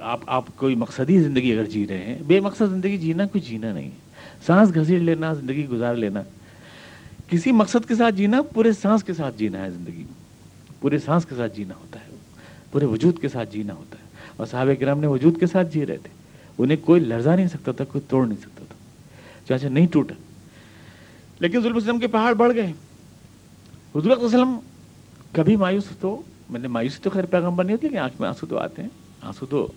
آپ آپ کوئی مقصدی زندگی اگر جی رہے ہیں، بے مقصد زندگی جینا کوئی جینا نہیں۔ ہے سانس گھسیٹ لینا، زندگی گزار لینا۔ کسی مقصد کے ساتھ جینا، پورے سانس کے ساتھ جینا ہے زندگی۔ پورے سانس کے ساتھ جینا ہوتا ہے۔ پورے وجود کے ساتھ جینا ہوتا ہے۔ اور صحابہ کرام نے وجود کے ساتھ جی رہے تھے۔ انہیں کوئی لرزا نہیں سکتا تھا، کوئی توڑ نہیں سکتا تھا۔ چاچا نہیں ٹوٹا۔ لیکن ظلم وسلم کے پہاڑ بڑھ گئے۔ حضور وسلم کبھی مایوس تو، میں نے مایوسی تو خیر پیغمبر نہیں ہوتی، لیکن آنکھ میں آنسو تو آتے ہیں۔ آنسو تو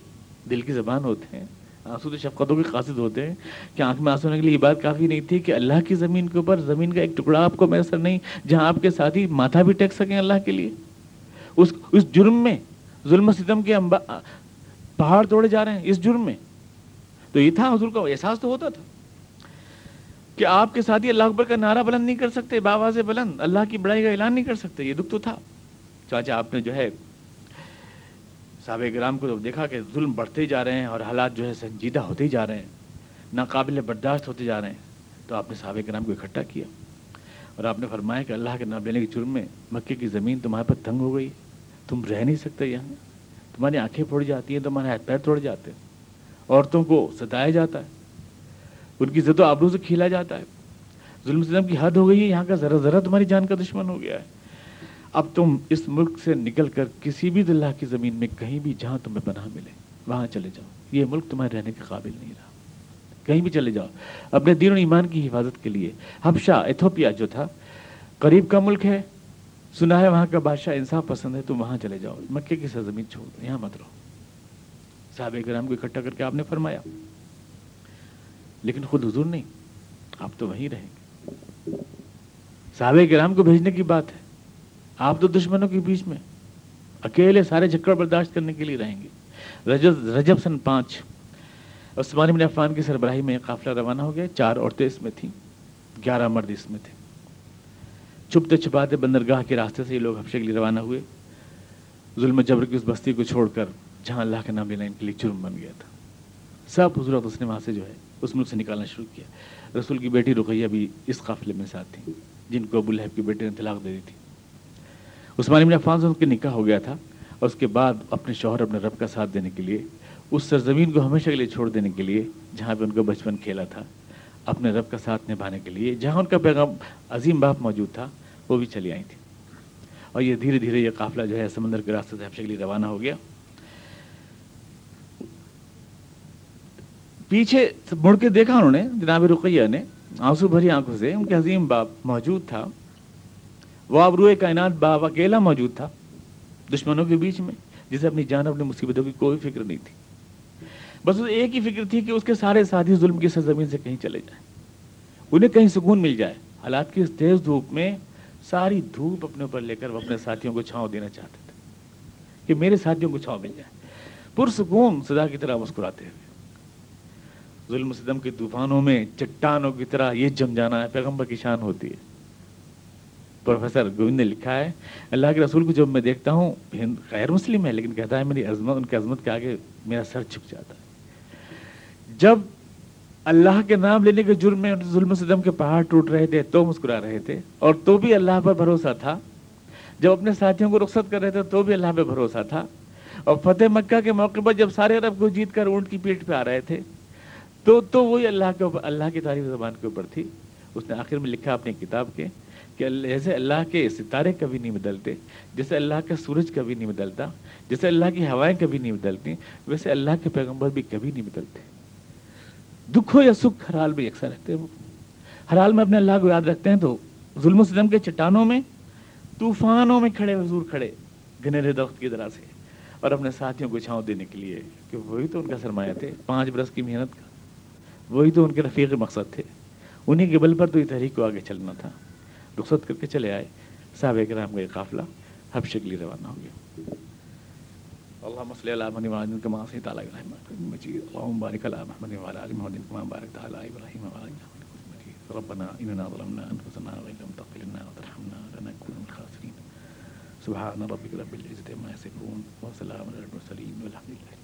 دل کی زبان ہوتے ہیں۔ آنسو تو شفقتوں کے قاصد ہوتے ہیں۔ کہ آنکھ میں آنسو ہونے کے لیے یہ بات کافی نہیں تھی کہ اللہ کی زمین کے اوپر، زمین کا ایک ٹکڑا آپ کو میسر نہیں، جہاں آپ کے ساتھی ماتھا بھی ٹیک سکیں اللہ کے لیے۔ اس اس جرم میں ظلم ستم کے پہاڑ توڑے جا رہے ہیں اس جرم میں۔ تو یہ تھا حضور کا احساس تو ہوتا تھا کہ آپ کے ساتھی اللہ اکبر کا نعرہ بلند نہیں کر سکتے بابا سے بلند، اللہ کی بڑائی کا اعلان نہیں کر سکتے، یہ دکھ تو تھا۔ چاچا آپ نے جو ہے صحابہ گرام کو دیکھا کہ ظلم بڑھتے جا رہے ہیں اور حالات جو ہے سنجیدہ ہوتے ہی جا رہے ہیں، ناقابل برداشت ہوتے جا رہے ہیں۔ تو آپ نے صحابہ گرام کو اکٹھا کیا اور آپ نے فرمایا کہ اللہ کے نام لینے کے جرم میں مکے کی زمین تمہارے پر تنگ ہو گئی۔ تم رہ نہیں سکتے یہاں۔ تمہاری آنکھیں پھوڑ جاتی ہیں، تمہارے ہاتھ پیر توڑ جاتے ہیں۔ عورتوں کو ستایا جاتا ہے۔ ان کی زد و آبرو سے کھیلا جاتا ہے۔ ظلم ظلم کی حد ہو گئی ہے، یہاں کا ذرا ذرا تمہاری جان کا دشمن ہو گیا ہے۔ اب تم اس ملک سے نکل کر کسی بھی اللہ کی زمین میں کہیں بھی جہاں تمہیں پناہ ملے، وہاں چلے جاؤ۔ یہ ملک تمہارے رہنے کے قابل نہیں رہا۔ کہیں بھی چلے جاؤ۔ اپنے دین و ایمان کی حفاظت کے لیے، حبشہ، ایتھوپیا جو تھا، قریب کا ملک ہے۔ سنا ہے وہاں کا بادشاہ انصاف پسند ہے، تم وہاں چلے جاؤ۔ مکے کی سرزمین چھوڑ دو، یہاں مت رہو۔ صحابہ کرام کو اکٹھا کر کے آپ نے فرمایا۔ لیکن خود حضور نہیں، آپ تو وہیں رہیں گے۔ صحابہ کرام کو بھیجنے کی بات ہے۔ آپ تو دشمنوں کے بیچ میں اکیلے سارے جھکڑ برداشت کرنے کے لیے رہیں گے۔ رجب رجب سن پانچ، عثمان بن عفان کی سربراہی میں قافلہ روانہ ہو گیا۔ چار عورتیں اس میں تھیں، گیارہ مرد اس میں تھے۔ چھپتے چھپاتے بندرگاہ کے راستے سے یہ لوگ حفشے کے لیے روانہ ہوئے۔ ظلم جبر کی اس بستی کو چھوڑ کر جہاں اللہ کے نام لینا ان کے لیے جرم بن گیا تھا۔ سب حضرت اس نے وہاں سے جو ہے اس ملک سے نکالنا شروع کیا۔ رسول کی بیٹی رقیہ بھی اس قافلے میں ساتھ تھیں جن کو ابو الحب کی بیٹی نے طلاق دے دی تھی۔ عثمان ابن عفان سے ان کے نکاح ہو گیا تھا اور اس کے بعد اپنے شوہر، اپنے رب کا ساتھ دینے کے لیے، اس سرزمین کو ہمیشہ کے لیے چھوڑ دینے کے لیے جہاں پہ ان کا بچپن کھیلا تھا، اپنے رب کا ساتھ نبھانے کے لیے، جہاں ان کا پیغام عظیم باپ موجود تھا وہ بھی چلی آئی تھی اور یہ دھیرے دھیرے یہ قافلہ جو ہے سمندر کے راستے سے ہمیشہ کے لیے روانہ ہو گیا۔ پیچھے مڑ کے دیکھا انہوں نے، جناب رقیہ نے، آنسو بھری آنکھوں سے، ان کے عظیم باپ موجود تھا۔ وہ روئے کائنات باپ اکیلا موجود تھا، دشمنوں کے بیچ میں، جسے اپنی جان، اپنی مصیبتوں کی کوئی فکر نہیں تھی۔ بس ایک ہی فکر تھی کہ اس کے سارے ساتھی ظلم کی سرزمین سے کہیں چلے جائیں۔ انہیں کہیں سکون مل جائے۔ حالات کی اس تیز دھوپ میں ساری دھوپ اپنے اوپر لے کر وہ اپنے ساتھیوں کو چھاؤں دینا چاہتے تھے۔ کہ میرے ساتھیوں کو چھاؤں مل جائے۔ پرسکون سدا کی طرح مسکراتے ہوئے۔ ظلم و ستم کے طوفانوں میں چٹانوں کی طرح یہ جم جانا ہے پیغمبر کی شان ہوتی ہے۔ پروفیسر گوند نے لکھا ہے، اللہ کے رسول کو جب میں دیکھتا ہوں غیر مسلم ہے، لیکن کہتا ہے میری عظمت، ان کی عظمت کے آگے میرا سر چھک جاتا ہے۔ جب اللہ کے نام لینے کے جرم میں ظلم و ستم کے پہاڑ ٹوٹ رہے تھے، تو مسکرا رہے تھے۔ اور تو بھی اللہ پر بھروسہ تھا۔ جب اپنے ساتھیوں کو رخصت کر رہے تھے، تو بھی اللہ پہ بھروسہ تھا۔ اور فتح مکہ کے موقع پر جب سارے عرب کو جیت کر اونٹ کی پیٹ پہ آ رہے تھے، تو تو وہی اللہ کے اوپر، اللہ کی تعریف زبان کے اوپر تھی۔ اس نے آخر میں لکھا اپنی کتاب کے کہ جیسے اللہ کے ستارے کبھی نہیں بدلتے، جیسے اللہ کا سورج کبھی نہیں بدلتا، جیسے اللہ کی ہوائیں کبھی نہیں بدلتی، ویسے اللہ کے پیغمبر بھی کبھی نہیں بدلتے۔ دکھ ہو یا سکھ، ہر حال میں یکساں رہتے ہیں وہ۔ ہر حال میں اپنے اللہ کو یاد رکھتے ہیں تو ظلم و ستم کے چٹانوں میں، طوفانوں میں کھڑے حضور کھڑے گنہرے درخت کی طرح سے۔ اور اپنے ساتھیوں کو چھاؤں دینے کے لیے، کہ وہی تو ان کا سرمایہ تھے، پانچ برس کی محنت کا۔ وہی تو ان کے رفیق مقصد تھے۔ انہیں کے بل پر تو یہ تحریک کو آگے چلنا تھا۔ رخصت کر کے چلے آئے۔ صاحب کرام کا یہ قافلہ حب شکلی روانہ ہو گیا۔ اللهم صل على محمد وعلى ال كما صليت على ابراهيم مجيد اللهم بارك على محمد وعلى ال محمد كما باركت على ابراهيم وعلى ال محمد مجيد ربنا اننا ظلمنا انفسنا وان لم تغفر لنا وترحمنا لنكون من الخاسرين. سبحان ربك رب العزه عما يصفون وسلام على المرسلين والحمد لله.